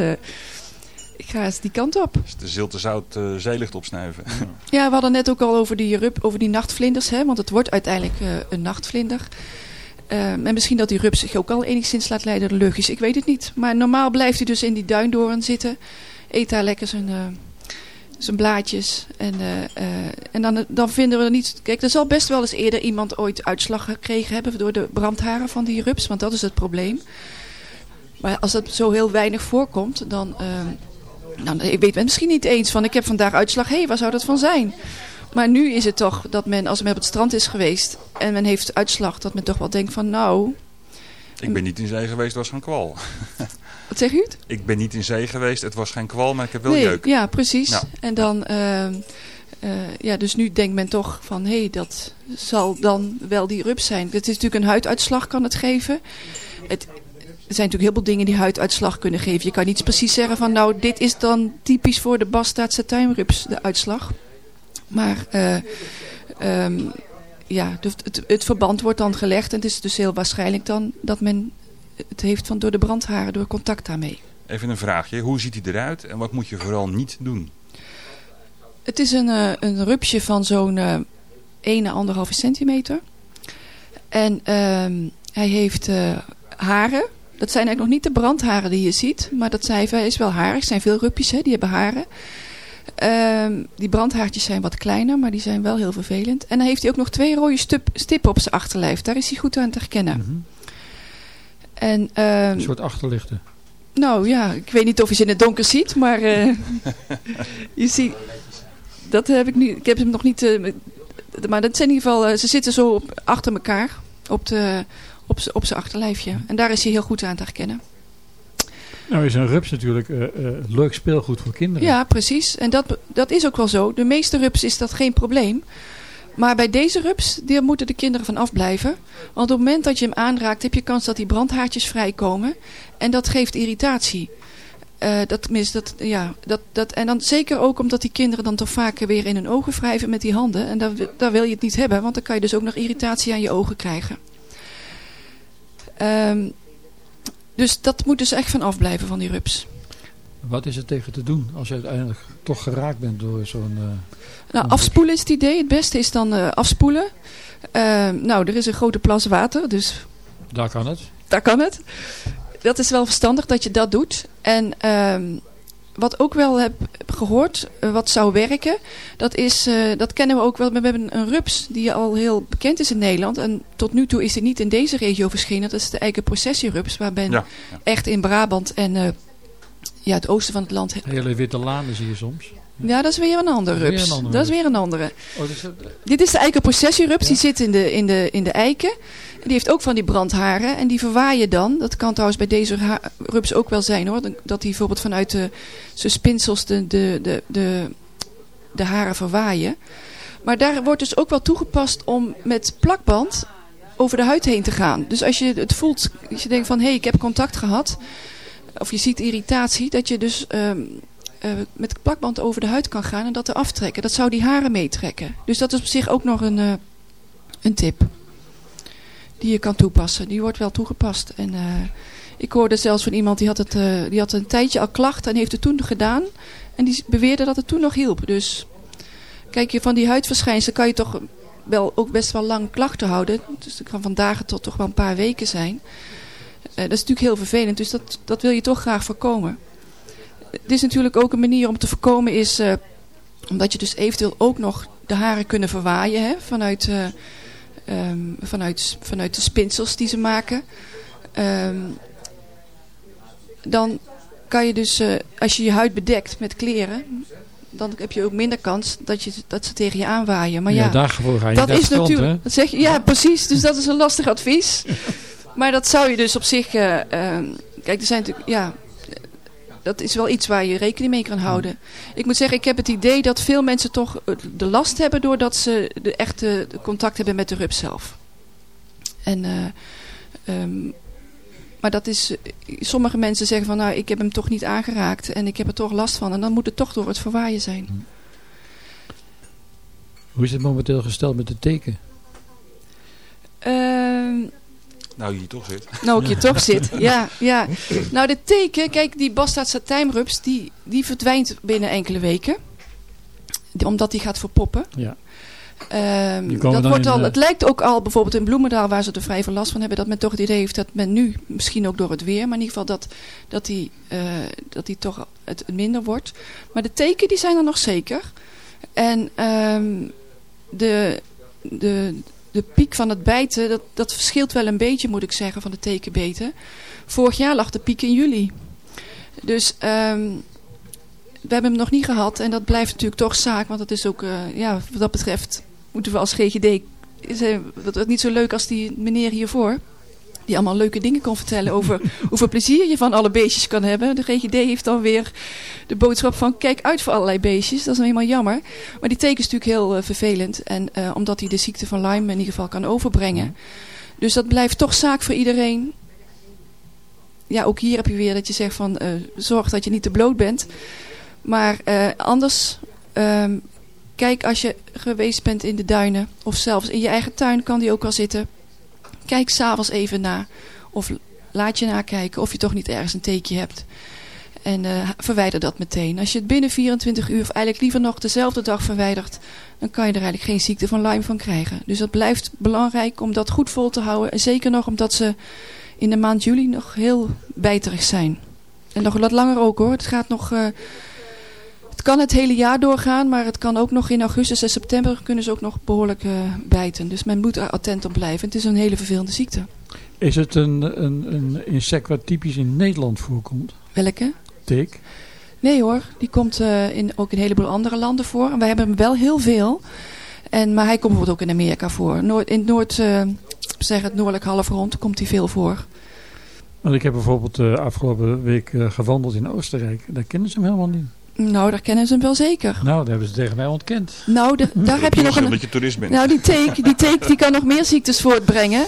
ik ga eens die kant op. Dus de zilte zout eh, zeelicht opsnuiven. Ja, we hadden net ook al over die, rup, over die nachtvlinders. Hè, want het wordt uiteindelijk eh, een nachtvlinder. Ehm, en misschien dat die rup zich ook al enigszins laat leiden door de luchtjes. Ik weet het niet. Maar normaal blijft hij dus in die duindoorn zitten. Eet daar lekker zijn, eh, zijn blaadjes. En, eh, eh, en dan, dan vinden we er niet... Kijk, er zal best wel eens eerder iemand ooit uitslag gekregen hebben... door de brandharen van die rups. Want dat is het probleem. Maar als dat zo heel weinig voorkomt... dan... nou, ik weet het misschien niet eens van... ik heb vandaag uitslag. Hé, hey, waar zou dat van zijn? Maar nu is het toch dat men, als men op het strand is geweest en men heeft uitslag, dat men toch wel denkt van nou, Ik ben niet in zee geweest, het was geen kwal. wat zeg u het? Ik ben niet in zee geweest, het was geen kwal, maar ik heb wel nee, jeuk. ja, precies. Ja. En dan, ehm, eh, ja, dus nu denkt men toch van hé, hey, dat zal dan wel die rups zijn. Het is natuurlijk een huiduitslag kan het geven. Het, er zijn natuurlijk heel veel dingen die huiduitslag kunnen geven. Je kan niet precies zeggen van nou, dit is dan typisch voor de bastaard satijnrups, de uitslag. Maar eh, ehm, ja, dus het, het verband wordt dan gelegd. En het is dus heel waarschijnlijk dan dat men het heeft van door de brandharen, door contact daarmee. Even een vraagje, hoe ziet hij eruit en wat moet je vooral niet doen? Het is een, eh, een rupsje van zo'n eh 1 à 1,5 centimeter. En ehm, hij heeft haren. Dat zijn eigenlijk nog niet de brandharen die je ziet. Maar dat zijn, hij is wel harig. Er zijn veel rupjes, hè, die hebben haren. Ehm, die brandhaartjes zijn wat kleiner, maar die zijn wel heel vervelend. En dan heeft hij ook nog twee rode stup, stippen op zijn achterlijf. Daar is hij goed aan te herkennen. En, ehm, Een soort achterlichten. nou ja, ik weet niet of je ze in het donker ziet, maar eh, je ziet... Dat heb ik nu... Ik heb hem nog niet... eh, maar dat zijn in ieder geval... eh, ze zitten zo op, achter elkaar op, de, op, op zijn achterlijfje. En daar is hij heel goed aan te herkennen. Nou is een rups natuurlijk eh, leuk speelgoed voor kinderen. Ja, precies. En dat, dat is ook wel zo. De meeste rups is dat geen probleem. Maar bij deze rups, daar moeten de kinderen van afblijven. Want op het moment dat je hem aanraakt, heb je kans dat die brandhaartjes vrijkomen. En dat geeft irritatie. Eh, dat, tenminste, dat, ja, dat, dat, en dan zeker ook omdat die kinderen dan toch vaker weer in hun ogen wrijven met die handen. En daar, daar wil je het niet hebben, want dan kan je dus ook nog irritatie aan je ogen krijgen. Ehm, dus dat moet dus echt van afblijven van die rups. Wat is er tegen te doen als je uiteindelijk toch geraakt bent door zo'n... eh, Nou, afspoelen is het idee. Het beste is dan eh, afspoelen. Ehm, nou, er is een grote plas water, dus daar kan het. daar kan het. Dat is wel verstandig dat je dat doet. En ehm, wat ook wel heb gehoord, eh, wat zou werken, dat is, eh, dat kennen we ook wel. We hebben een rups die al heel bekend is in Nederland. En tot nu toe is het niet in deze regio verschenen. Dat is de eikenprocessierups, waar men Ja, echt in Brabant en eh, ja, het oosten van het land Hele witte lanen zie je soms. Ja, dat is weer een andere Dat is weer rups. een andere dat is weer een andere. Oh, dus dat- Dit is de eikenprocessierups. Die zit in de, in, de, in de eiken. Die heeft ook van die brandharen. En die verwaaien dan. Dat kan trouwens bij deze rups ook wel zijn hoor. Dat die bijvoorbeeld vanuit de zijn spinsels de, de, de, de, haren verwaaien. Maar daar wordt dus ook wel toegepast om met plakband over de huid heen te gaan. Dus als je het voelt, als je denkt van hé, hey, ik heb contact gehad. Of je ziet irritatie, dat je dus ehm, eh, met plakband over de huid kan gaan en dat te aftrekken. Dat zou die haren meetrekken. Dus dat is op zich ook nog een, eh, een tip. Die je kan toepassen. Die wordt wel toegepast. En eh, ik hoorde zelfs van iemand die had, het, eh, die had een tijdje al klachten en heeft het toen gedaan. En die beweerde dat het toen nog hielp. Dus kijk, je van die huidverschijnselen kan je toch wel ook best wel lang klachten houden. Dus het kan van dagen tot toch wel een paar weken zijn. Eh, dat is natuurlijk heel vervelend. Dus dat, dat wil je toch graag voorkomen. Het is natuurlijk ook een manier om te voorkomen is... omdat je dus eventueel ook nog de haren kunnen verwaaien. Hè, vanuit, eh, ehm, vanuit, vanuit de spinsels die ze maken. Ehm, dan kan je dus, eh, als je je huid bedekt met kleren... dan heb je ook minder kans dat, je, dat ze tegen je aanwaaien. Maar ja, Ja, daarvoor ga je dat is strand, natuurlijk. hè? Dat zeg je, ja, precies. Dus dat is een lastig advies. Maar dat zou je dus op zich. eh, ehm, kijk, er zijn natuurlijk. Ja, dat is wel iets waar je rekening mee kan houden. Ik moet zeggen, ik heb het idee dat veel mensen toch eh, de last hebben doordat ze de echte contact hebben met de rups zelf. En, eh, ehm, maar dat is, sommige mensen zeggen van nou ik heb hem toch niet aangeraakt en ik heb er toch last van. En dan moet het toch door het verwaaien zijn. Hoe is het momenteel gesteld met de teken? Ehm, Nou, hier toch zit. Nou, ik hier toch zit. Ja, ja. Nou, de teken, kijk, die Bastard satijnrups, die, die verdwijnt binnen enkele weken. Omdat die gaat verpoppen. Ja. Ehm, komen dat wordt al, de- het lijkt ook al bijvoorbeeld in Bloemendaal, waar ze er vrij veel last van hebben, dat men toch het idee heeft dat men nu, misschien ook door het weer, maar in ieder geval dat, dat, die, eh, dat die toch het minder wordt. Maar de teken, die zijn er nog zeker. En ehm, de, de, de piek van het bijten, dat, dat verschilt wel een beetje, moet ik zeggen, van de tekenbeten. Vorig jaar lag de piek in juli. Dus ehm, we hebben hem nog niet gehad. En dat blijft natuurlijk toch zaak. Want dat is ook, eh, ja, wat dat betreft, moeten we als GGD... Is, eh, niet zo leuk als die meneer hiervoor. Die allemaal leuke dingen kon vertellen over hoeveel plezier je van alle beestjes kan hebben. De GGD heeft dan weer de boodschap van kijk uit voor allerlei beestjes. Dat is nou helemaal jammer. Maar die teken is natuurlijk heel eh, vervelend. En eh, omdat hij de ziekte van Lyme in ieder geval kan overbrengen. Dus dat blijft toch zaak voor iedereen. Ja, ook hier heb je weer dat je zegt van eh, zorg dat je niet te bloot bent. Maar anders, ehm, kijk als je geweest bent in de duinen of zelfs in je eigen tuin kan die ook al zitten. Kijk s'avonds even na of laat je nakijken of je toch niet ergens een teekje hebt. En eh, verwijder dat meteen. Als je het binnen 24 uur of eigenlijk liever nog dezelfde dag verwijdert, dan kan je er eigenlijk geen ziekte van Lyme van krijgen. Dus dat blijft belangrijk om dat goed vol te houden. En zeker nog omdat ze in de maand juli nog heel bijterig zijn. En nog wat langer ook hoor. Het gaat nog... eh, kan het hele jaar doorgaan, maar het kan ook nog in augustus en september kunnen ze ook nog behoorlijk eh, bijten. Dus men moet er attent op blijven. Het is een hele vervelende ziekte. Is het een, een, een insect wat typisch in Nederland voorkomt? Welke? Teek? Nee hoor, die komt eh, in, ook in een heleboel andere landen voor. En wij hebben hem wel heel veel. En, maar hij komt bijvoorbeeld ook in Amerika voor. Noord, in het Noord, eh, zeg het noordelijk halfrond, komt hij veel voor. Want ik heb bijvoorbeeld de afgelopen week gewandeld in Oostenrijk. Daar kennen ze hem helemaal niet. Nou, daar kennen ze hem wel zeker. Nou, dat hebben ze tegen mij ontkend. Nou, de- daar heb je nog een... dat je toerist bent. Nou, die teek, die teek die kan nog meer ziektes voortbrengen.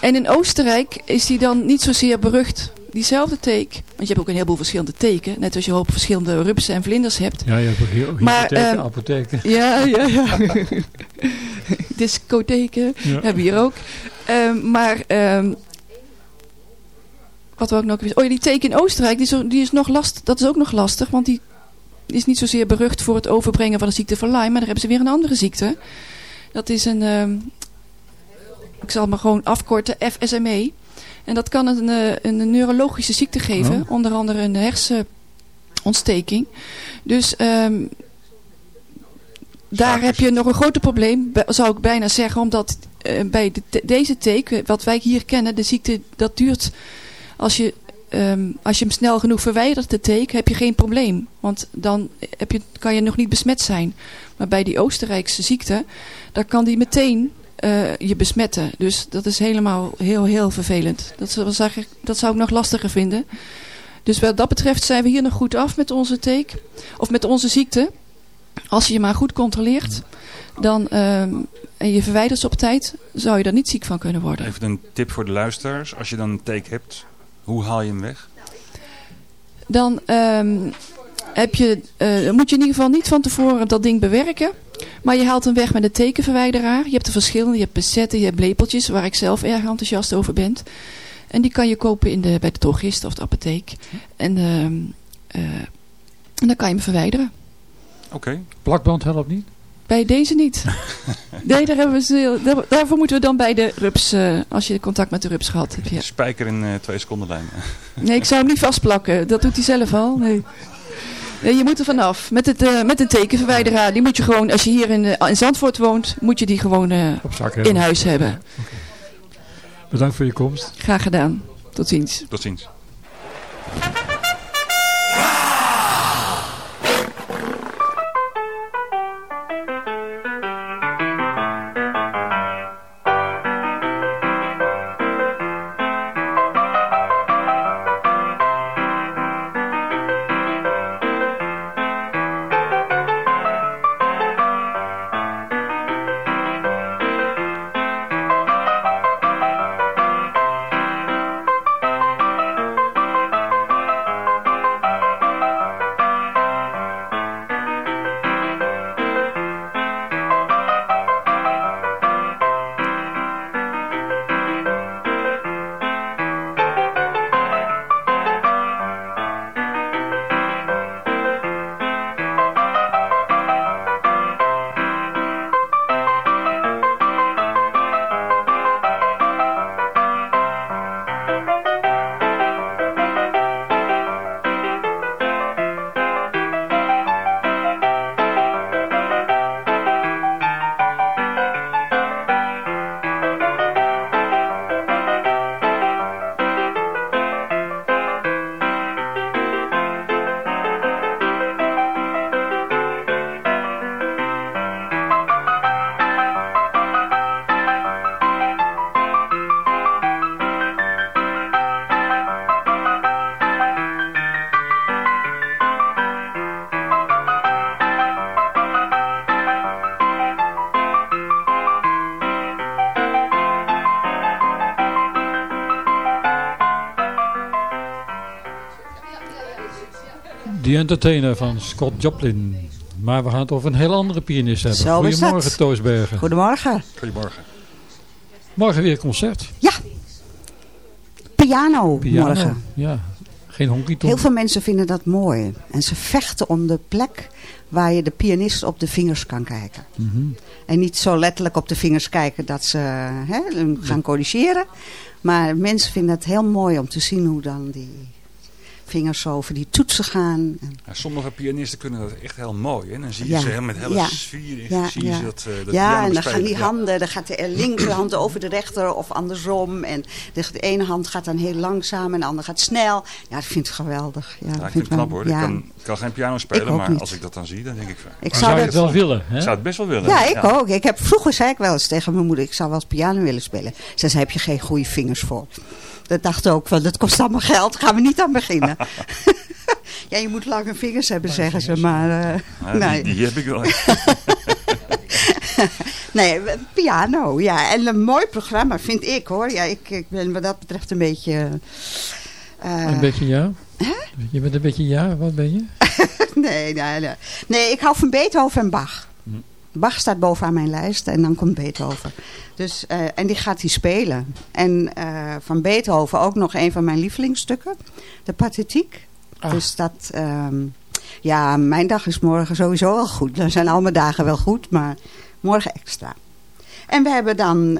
En in Oostenrijk is die dan niet zozeer berucht. Diezelfde teek. Want je hebt ook een heleboel verschillende teken. Net als je een hoop verschillende rupsen en vlinders hebt. Ja, je hebt ook hier, Maar, hypotheken, ehm, apotheken. Ja, ja, ja. Discotheken Ja. hebben we hier ook. Ehm, maar, ehm, wat wil ik nog weten? Oh ja, die teken in Oostenrijk, die is, ook- die is nog last, dat is ook nog lastig. Want die is niet zozeer berucht voor het overbrengen van de ziekte van Lyme. Maar daar hebben ze weer een andere ziekte. Dat is een, ehm, ik zal het maar gewoon afkorten, FSME. En dat kan een, eh, een neurologische ziekte geven. Oh. Onder andere een hersenontsteking. Dus ehm, daar heb je nog een groter probleem, zou ik bijna zeggen. Omdat eh, bij de- de- deze teken, wat wij hier kennen, de ziekte, dat duurt als je ehm, als je hem snel genoeg verwijdert, de take, heb je geen probleem. Want dan heb je, kan je nog niet besmet zijn. Maar bij die Oostenrijkse ziekte, daar kan die meteen eh, je besmetten. Dus dat is helemaal heel, heel vervelend. Dat, zou- dat zou ik nog lastiger vinden. Dus wat dat betreft zijn we hier nog goed af met onze take. Of met onze ziekte. Als je je maar goed controleert. Dan, ehm, en je verwijdert ze op tijd. Zou je er niet ziek van kunnen worden. Even een tip voor de luisteraars. Als je dan een take hebt, hoe haal je hem weg? Dan ehm, heb je, eh, moet je in ieder geval niet van tevoren dat ding bewerken. Maar je haalt hem weg met een tekenverwijderaar. Je hebt er verschillende. Je hebt pezetten, je hebt lepeltjes. Waar ik zelf erg enthousiast over ben. En die kan je kopen in de, bij de drogist of de apotheek. En, ehm, eh, en dan kan je hem verwijderen. Oké. Plakband helpt niet? Bij deze niet. nee, daar hebben we ze, daar- daarvoor moeten we dan bij de rups, eh, als je contact met de rups gehad hebt. Ja. Spijker in eh, twee seconden lijn. Nee, ik zou hem niet vastplakken. Dat doet hij zelf al. Nee. Nee, je moet er vanaf. Met, het, eh, met een tekenverwijderaar. Die moet je gewoon, als je hier in, in Zandvoort woont, moet je die gewoon eh, Op zak hebben. in huis hebben. Bedankt voor je komst. Graag gedaan. Tot ziens. Tot ziens. The Entertainer van Scott Joplin. Maar we gaan het over een heel andere pianist hebben. Zo Goedemorgen. Toosbergen. Goedemorgen. Goedemorgen. Morgen weer concert. Piano, Piano. morgen. Ja, geen honky Heel veel mensen vinden dat mooi. En ze vechten om de plek waar je de pianist op de vingers kan kijken. Mhm. En niet zo letterlijk op de vingers kijken dat ze hè, hem gaan corrigeren. Maar mensen vinden het heel mooi om te zien hoe dan die vingers zo over die toetsen gaan. Ja, sommige pianisten kunnen dat echt heel mooi. Hè? Dan zie je Ja. ze heel met hele Ja. sfeer in. Ja, zie je ja. ze dat, eh, dat ja, piano en dan gaan die Ja. handen, dan gaat de linkerhand over de rechter of andersom. En de, de ene hand gaat dan heel langzaam en de andere gaat snel. Ja, dat vind ik geweldig. Ja, Ja, dat ik vind het knap hoor. ja. Ik kan, ik kan geen piano spelen, maar niet. als ik dat dan zie, dan denk ik van... Ik zou zou je dat- het wel willen, hè? Ik zou het best wel willen. Ja, ik ook. Ik heb, vroeger zei ik wel eens tegen mijn moeder, ik zou wel eens piano willen spelen. Ze zei, heb je geen goede vingers voor? Dat dacht ook wel, dat kost allemaal geld, gaan we niet aan beginnen. ja, je moet lange vingers hebben, zeggen ze, maar... eh, Ja, nee. die heb ik wel. nee, piano, ja. En een mooi programma, vind ik hoor. Ja, ik, ik ben wat dat betreft een beetje... eh, Een beetje ja? Je bent een beetje ja, wat ben je? nee, nee, nee. Nee, ik hou van Beethoven en Bach. Bach staat bovenaan mijn lijst en dan komt Beethoven. Dus, eh, en die gaat hij spelen. En eh, van Beethoven ook nog een van mijn lievelingsstukken. De Pathetiek. Ah. Dus dat... ehm, ja, mijn dag is morgen sowieso wel goed. Dan zijn al mijn dagen wel goed, maar morgen extra. En we hebben dan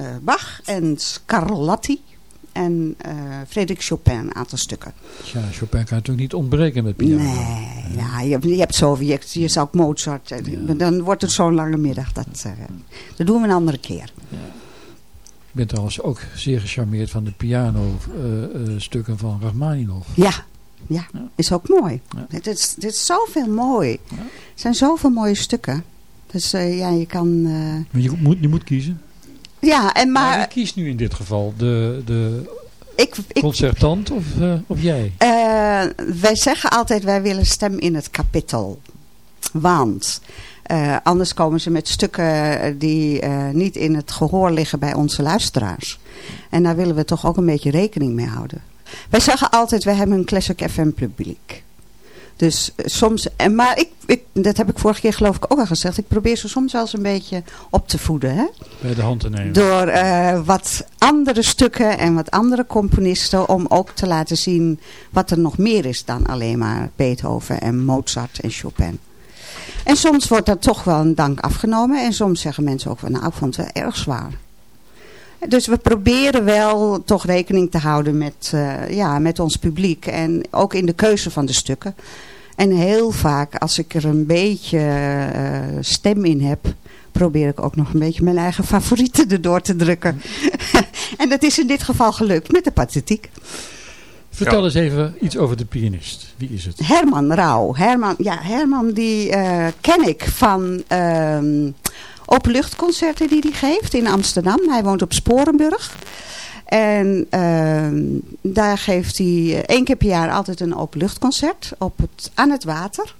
eh, Bach en Scarlatti en eh Frederik Chopin, een aantal stukken. Ja, Chopin kan natuurlijk niet ontbreken met piano. Nee, ja, je, hebt- je hebt zoveel. Je, je zou ook Mozart. eh, Dan wordt het zo'n lange middag. Dat, eh, dat doen we een andere keer. Ik ben trouwens ook zeer gecharmeerd van de piano-stukken van Rachmaninoff. Ja, ja, is ook mooi. Het, is, het is zoveel mooi. Er zijn zoveel mooie stukken. Dus eh, ja, je kan... eh, Maar je moet, je moet kiezen. Ja, en Maar maar... wie kiest nu in dit geval? De, de ik, ik, concertant of, eh, of jij? Eh, wij zeggen altijd, wij willen stem in het kapittel. Want eh, anders komen ze met stukken die niet in het gehoor liggen bij onze luisteraars. En daar willen we toch ook een beetje rekening mee houden. Wij zeggen altijd, wij hebben een Classic FM publiek. Dus eh, soms, en, maar ik, ik, dat heb ik vorige keer geloof ik ook al gezegd. Ik probeer ze soms wel eens een beetje op te voeden. Hè? Bij de hand te nemen. Door eh, wat andere stukken en wat andere componisten. Om ook te laten zien wat er nog meer is dan alleen maar Beethoven en Mozart en Chopin. En soms wordt er toch wel een dank afgenomen. En soms zeggen mensen ook van nou ik vond het wel erg zwaar. Dus we proberen wel toch rekening te houden met, eh, ja, met ons publiek. En ook in de keuze van de stukken. En heel vaak als ik er een beetje eh, stem in heb probeer ik ook nog een beetje mijn eigen favorieten erdoor te drukken. en dat is in dit geval gelukt met de pathetiek. Vertel eens even iets over de pianist. Wie is het? Herman Rauw. Herman, ja, Herman die eh, ken ik van ehm openluchtconcerten die hij geeft in Amsterdam. Hij woont op Sporenburg. En ehm, daar geeft hij eh, één keer per jaar altijd een openluchtconcert op het, aan het water.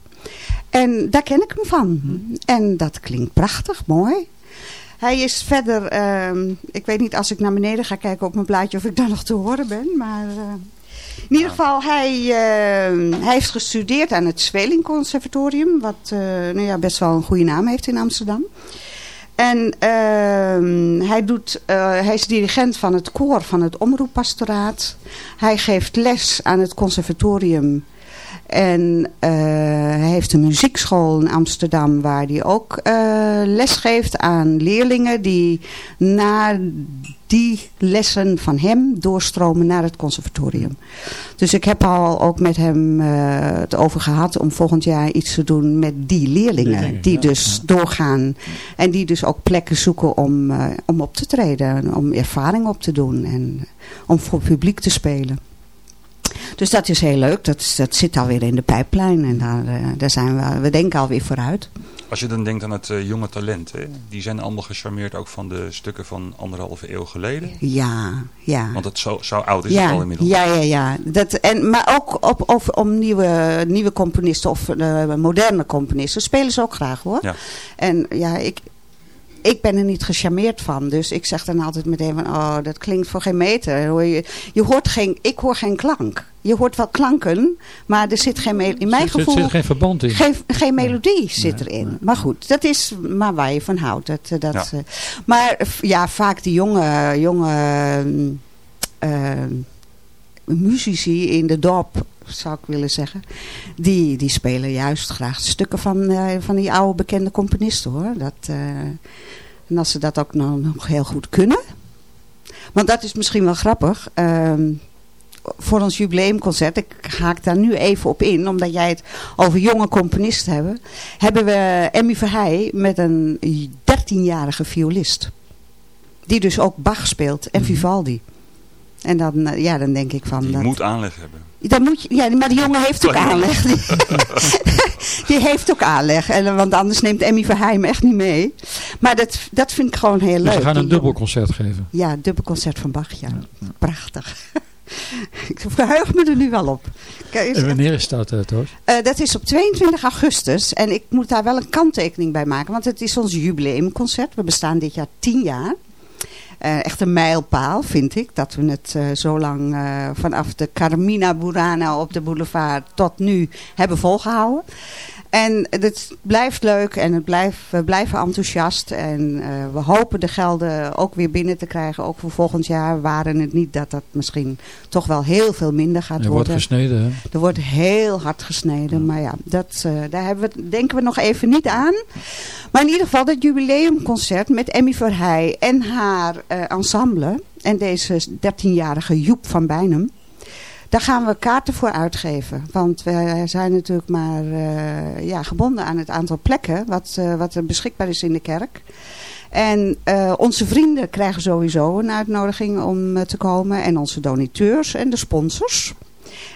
En daar ken ik hem van. En dat klinkt prachtig, mooi. Hij is verder, ehm, ik weet niet als ik naar beneden ga kijken op mijn plaatje of ik daar nog te horen ben. Maar eh, in ieder geval, hij, eh, hij heeft gestudeerd aan het Zweling Conservatorium. Wat eh, nou ja, best wel een goede naam heeft in Amsterdam. En ehm, hij, doet, eh, hij is dirigent van het koor van het Omroeppastoraat. Hij geeft les aan het conservatorium. En eh, hij heeft een muziekschool in Amsterdam waar hij ook eh, les geeft aan leerlingen die na die lessen van hem doorstromen naar het conservatorium. Dus ik heb al ook met hem eh, het over gehad om volgend jaar iets te doen met die leerlingen. Leerlingen, die ja, dus doorgaan en die dus ook plekken zoeken om, om op te treden. Om ervaring op te doen en om voor publiek te spelen. Dus dat is heel leuk. Dat, dat zit alweer in de pijplijn. En daar, eh, daar zijn we, we denken alweer vooruit. Als je dan denkt aan het eh, jonge talent, hè, die zijn allemaal gecharmeerd ook van de stukken van anderhalve eeuw geleden. Ja, ja. Want het zo, zo oud is ja, het al inmiddels. Ja, ja, ja. Dat, en, maar ook op, of, om nieuwe, nieuwe componisten of eh, moderne componisten spelen ze ook graag hoor. Ja. En ja, ik, ik ben er niet gecharmeerd van. Dus ik zeg dan altijd meteen van, oh, dat klinkt voor geen meter. Hoor Je, je hoort geen, ik hoor geen klank. Je hoort wel klanken, maar er zit geen, in mijn Zit- zit- gevoel... zit geen verband in. Geen, geen melodie zit erin. Maar goed, dat is maar waar je van houdt. Dat, eh, dat, eh, maar eh, ja, vaak de jonge, jonge muzici in de dorp, zou ik willen zeggen. Die, die spelen juist graag stukken van, eh, van die oude bekende componisten hoor. Dat, eh, en als ze dat ook nou nog heel goed kunnen. Want dat is misschien wel grappig. ehm, voor ons jubileumconcert, ik haak daar nu even op in, omdat jij het over jonge componisten hebben, hebben we Emmy Verheij met een 13-jarige violist. Die dus ook Bach speelt en Vivaldi. En dan, eh, ja, dan denk ik van... Die dat, moet aanleg hebben. dan moet je, ja, maar die jongen heeft ook Kleine aanleg. Die, die heeft ook aanleg. En, want anders neemt Emmy Verheij hem echt niet mee. Maar dat, dat vind ik gewoon heel Dus leuk. we gaan een dubbelconcert geven. ja, dubbelconcert van Bach, ja. Prachtig. ik verheug me er nu wel op. Kijk, En wanneer is dat, uh, Toos? eh, dat is op 22 augustus. En ik moet daar wel een kanttekening bij maken. Want het is ons jubileumconcert. We bestaan dit jaar 10 jaar. Eh, echt een mijlpaal, vind ik. Dat we het eh, zo lang eh, vanaf de Carmina Burana op de boulevard tot nu hebben volgehouden. En het blijft leuk en het blijft, we blijven enthousiast. En eh, we hopen de gelden ook weer binnen te krijgen. Ook voor volgend jaar waren het niet dat dat misschien toch wel heel veel minder gaat Er wordt worden. gesneden, hè? Er wordt heel hard gesneden. Maar ja, dat, eh, daar hebben we, denken we nog even niet aan. Maar in ieder geval dat jubileumconcert met Emmy Verheij en haar eh, ensemble. En deze 13-jarige Joep van Bijnem. Daar gaan we kaarten voor uitgeven. Want we zijn natuurlijk maar eh, ja, gebonden aan het aantal plekken wat, eh, wat er beschikbaar is in de kerk. En uh, onze vrienden krijgen sowieso een uitnodiging om te komen. En onze donateurs en de sponsors.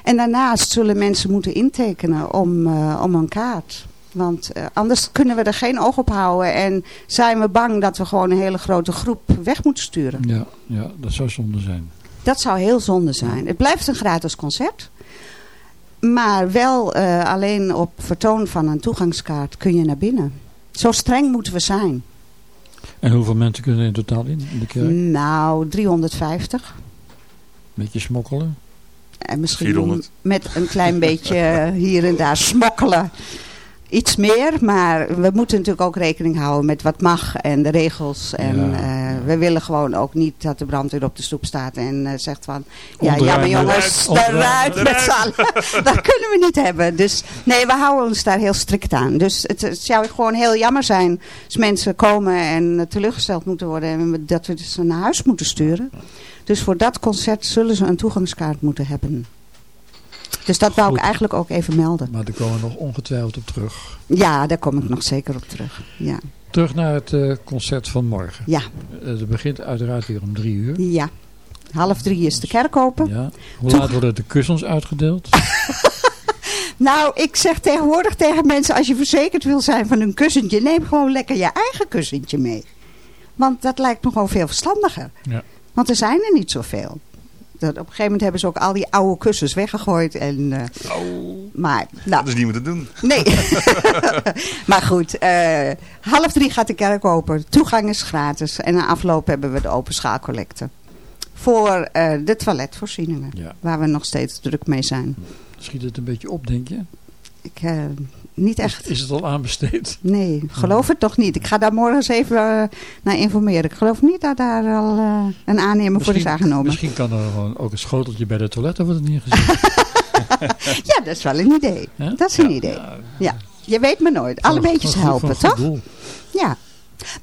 En daarnaast zullen mensen moeten intekenen om, om een kaart. Want anders kunnen we er geen oog op houden. En zijn we bang dat we gewoon een hele grote groep weg moeten sturen. Ja, ja dat zou zonde zijn. Dat zou heel zonde zijn. Het blijft een gratis concert. Maar wel uh, alleen op vertoon van een toegangskaart kun je naar binnen. Zo streng moeten we zijn. En hoeveel mensen kunnen er in totaal in, in de kerk? Nou, 350. Beetje smokkelen? En misschien 400. met een klein beetje hier en daar smokkelen iets meer, maar we moeten natuurlijk ook rekening houden met wat mag en de regels. En ja. uh, we willen gewoon ook niet dat de brandweer op de stoep staat en uh, zegt van... Ja, ja maar jongens, eruit met z'n allen. dat kunnen we niet hebben. Dus nee, we houden ons daar heel strikt aan. Dus het, het zou gewoon heel jammer zijn als mensen komen en teleurgesteld moeten worden... en dat we ze naar huis moeten sturen. Dus voor dat concert zullen ze een toegangskaart moeten hebben. Dus dat wou ik eigenlijk ook even melden. Maar daar komen we nog ongetwijfeld op terug. Ja, daar kom ik nog zeker op terug. Ja. Terug naar het uh, concert van morgen. Ja. Uh, het begint uiteraard weer om drie uur. Ja. Half drie is de kerk open. Ja. Hoe Toen... laat worden de kussens uitgedeeld? nou, ik zeg tegenwoordig tegen mensen... als je verzekerd wil zijn van een kussentje... neem gewoon lekker je eigen kussentje mee. Want dat lijkt me gewoon veel verstandiger. Ja. Want er zijn er niet zoveel. Dat, op een gegeven moment hebben ze ook al die oude kussens weggegooid. En, uh, oh, maar, nou, dat is niet moeten doen. Nee. maar goed, uh, half drie gaat de kerk open. Toegang is gratis. En na afloop hebben we de open schaalcollecte. Voor uh, de toiletvoorzieningen. Ja. Waar we nog steeds druk mee zijn. Schiet het een beetje op, denk je? Ik, uh, niet echt. Is, is, het al aanbesteed? Nee, geloof het toch niet. Ik ga daar morgen eens even uh, naar informeren. Ik geloof niet dat daar al uh, een aannemer misschien, voor is aangenomen. Misschien kan er gewoon ook een schoteltje bij de toiletten worden neergezet. ja, dat is wel een idee. Dat is een ja, idee. Ja, je weet me nooit. Alle beetjes helpen, toch? Doel. Ja.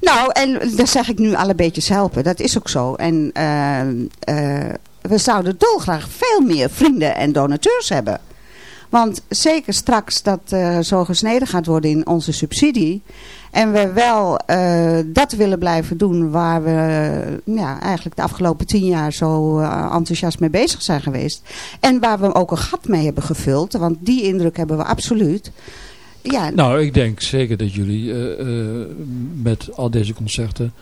Nou, en dan zeg ik nu alle beetjes helpen. Dat is ook zo. En we zouden dolgraag veel meer vrienden en donateurs hebben. Want zeker straks dat uh, zo gesneden gaat worden in onze subsidie. En we wel uh, dat willen blijven doen waar we ja, eigenlijk de afgelopen tien jaar zo enthousiast mee bezig zijn geweest. En waar we ook een gat mee hebben gevuld. Want die indruk hebben we absoluut. Ja. Nou, ik denk zeker dat jullie met al deze concerten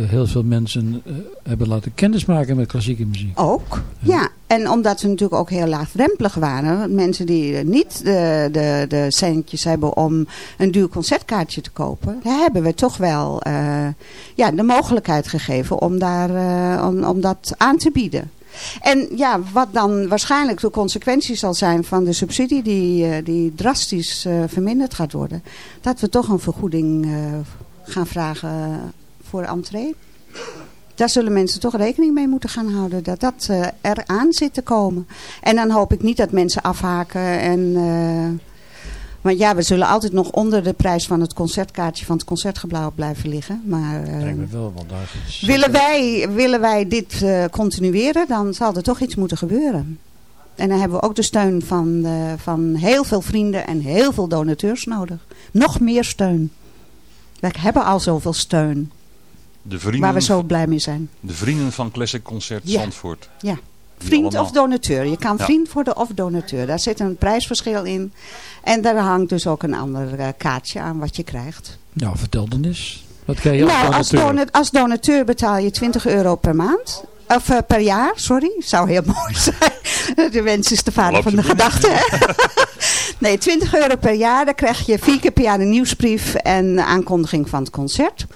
heel veel mensen uh, hebben laten kennismaken met klassieke muziek. Ook, ja. ja. En omdat we natuurlijk ook heel laagdrempelig waren. Mensen die niet de, de, de centjes hebben om een duur concertkaartje te kopen. Daar hebben we toch wel uh, ja, de mogelijkheid gegeven om, daar, uh, om, om dat aan te bieden. En ja, wat dan waarschijnlijk de consequentie zal zijn van de subsidie die, die drastisch verminderd gaat worden. Dat we toch een vergoeding gaan vragen voor entree. Daar zullen mensen toch rekening mee moeten gaan houden. Dat dat uh, eraan zit te komen. En dan hoop ik niet dat mensen afhaken. En, uh, want ja, we zullen altijd nog onder de prijs van het concertkaartje van het concertgebouw blijven liggen. Maar uh, Lijkt me wel, want daar is... willen, wij, willen wij dit continueren, dan zal er toch iets moeten gebeuren. En dan hebben we ook de steun van, van heel veel vrienden en heel veel donateurs nodig. Nog meer steun. We hebben al zoveel steun. De vrienden, waar we zo blij mee zijn. De vrienden van Classic Concert ja. Zandvoort. Ja, vriend of donateur. Je kan ja. vriend worden of donateur. Daar zit een prijsverschil in. En daar hangt dus ook een ander uh, kaartje aan wat je krijgt. Nou, vertel dan eens. Wat krijg je nou, als donateur? Als, donateur? als donateur betaal je 20 euro per maand. Of uh, per jaar, sorry. Zou heel mooi zijn. De wens is de vader van de gedachte. nee, 20 euro per jaar. Dan krijg je vier keer per jaar een nieuwsbrief en aankondiging van het concert.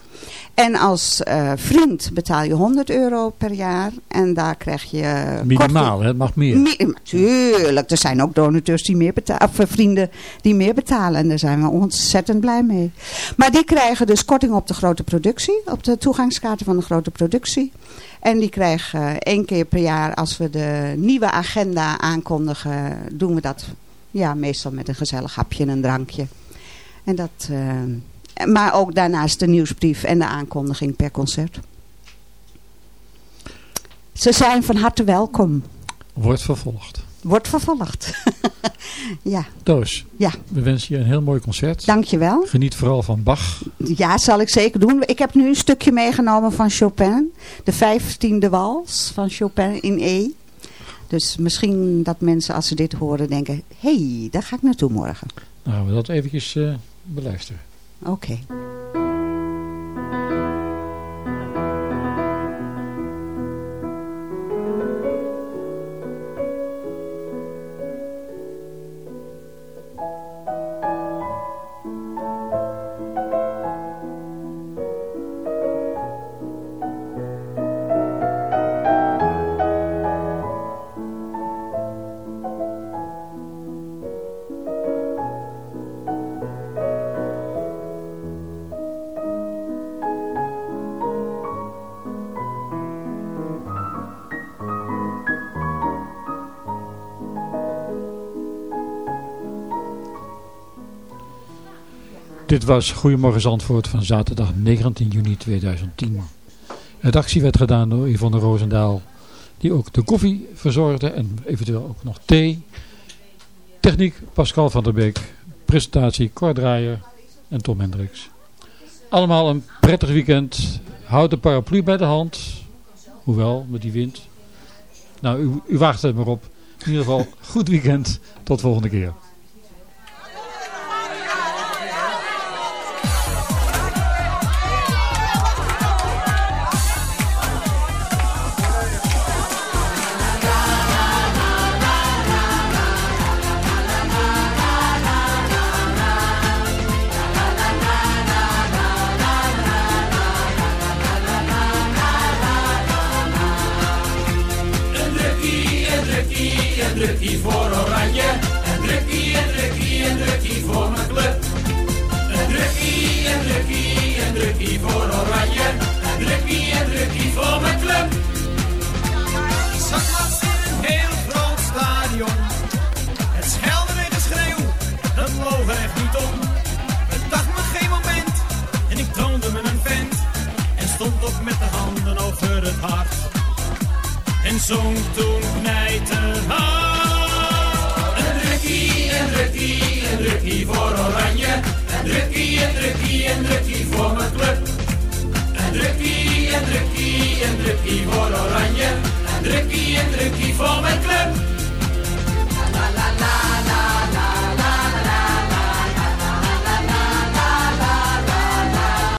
En als uh, vriend betaal je 100 euro per jaar. En daar krijg je... Minimaal, het mag meer. Mi tuurlijk, er zijn ook donateurs die meer betalen. Of vrienden die meer betalen. En daar zijn we ontzettend blij mee. Maar die krijgen dus korting op de grote productie. Op de toegangskaarten van de grote productie. En die krijgen uh, één keer per jaar, als we de nieuwe agenda aankondigen, doen we dat ja, meestal met een gezellig hapje en een drankje. En dat... Uh, maar ook daarnaast de nieuwsbrief en de aankondiging per concert. Ze zijn van harte welkom. Wordt vervolgd. wordt vervolgd. ja. Doos, ja. we wensen je een heel mooi concert. Dankjewel. Geniet vooral van Bach. Ja, zal ik zeker doen. Ik heb nu een stukje meegenomen van Chopin. De vijftiende wals van Chopin in E. Dus misschien dat mensen als ze dit horen denken... hé, hey, daar ga ik naartoe morgen. Nou, we dat eventjes uh, beluisteren. Oké. Okay. Dit was Goedemorgen Zandvoort van zaterdag 19 juni 2010. De redactie werd gedaan door Yvonne Roosendaal, die ook de koffie verzorgde en eventueel ook nog thee. Techniek Pascal van der Beek, presentatie Cor Draaier en Tom Hendricks. Allemaal een prettig weekend. Houd de paraplu bij de hand, hoewel met die wind. Nou, u, u waagt het maar op. In ieder geval, goed weekend. Tot volgende keer.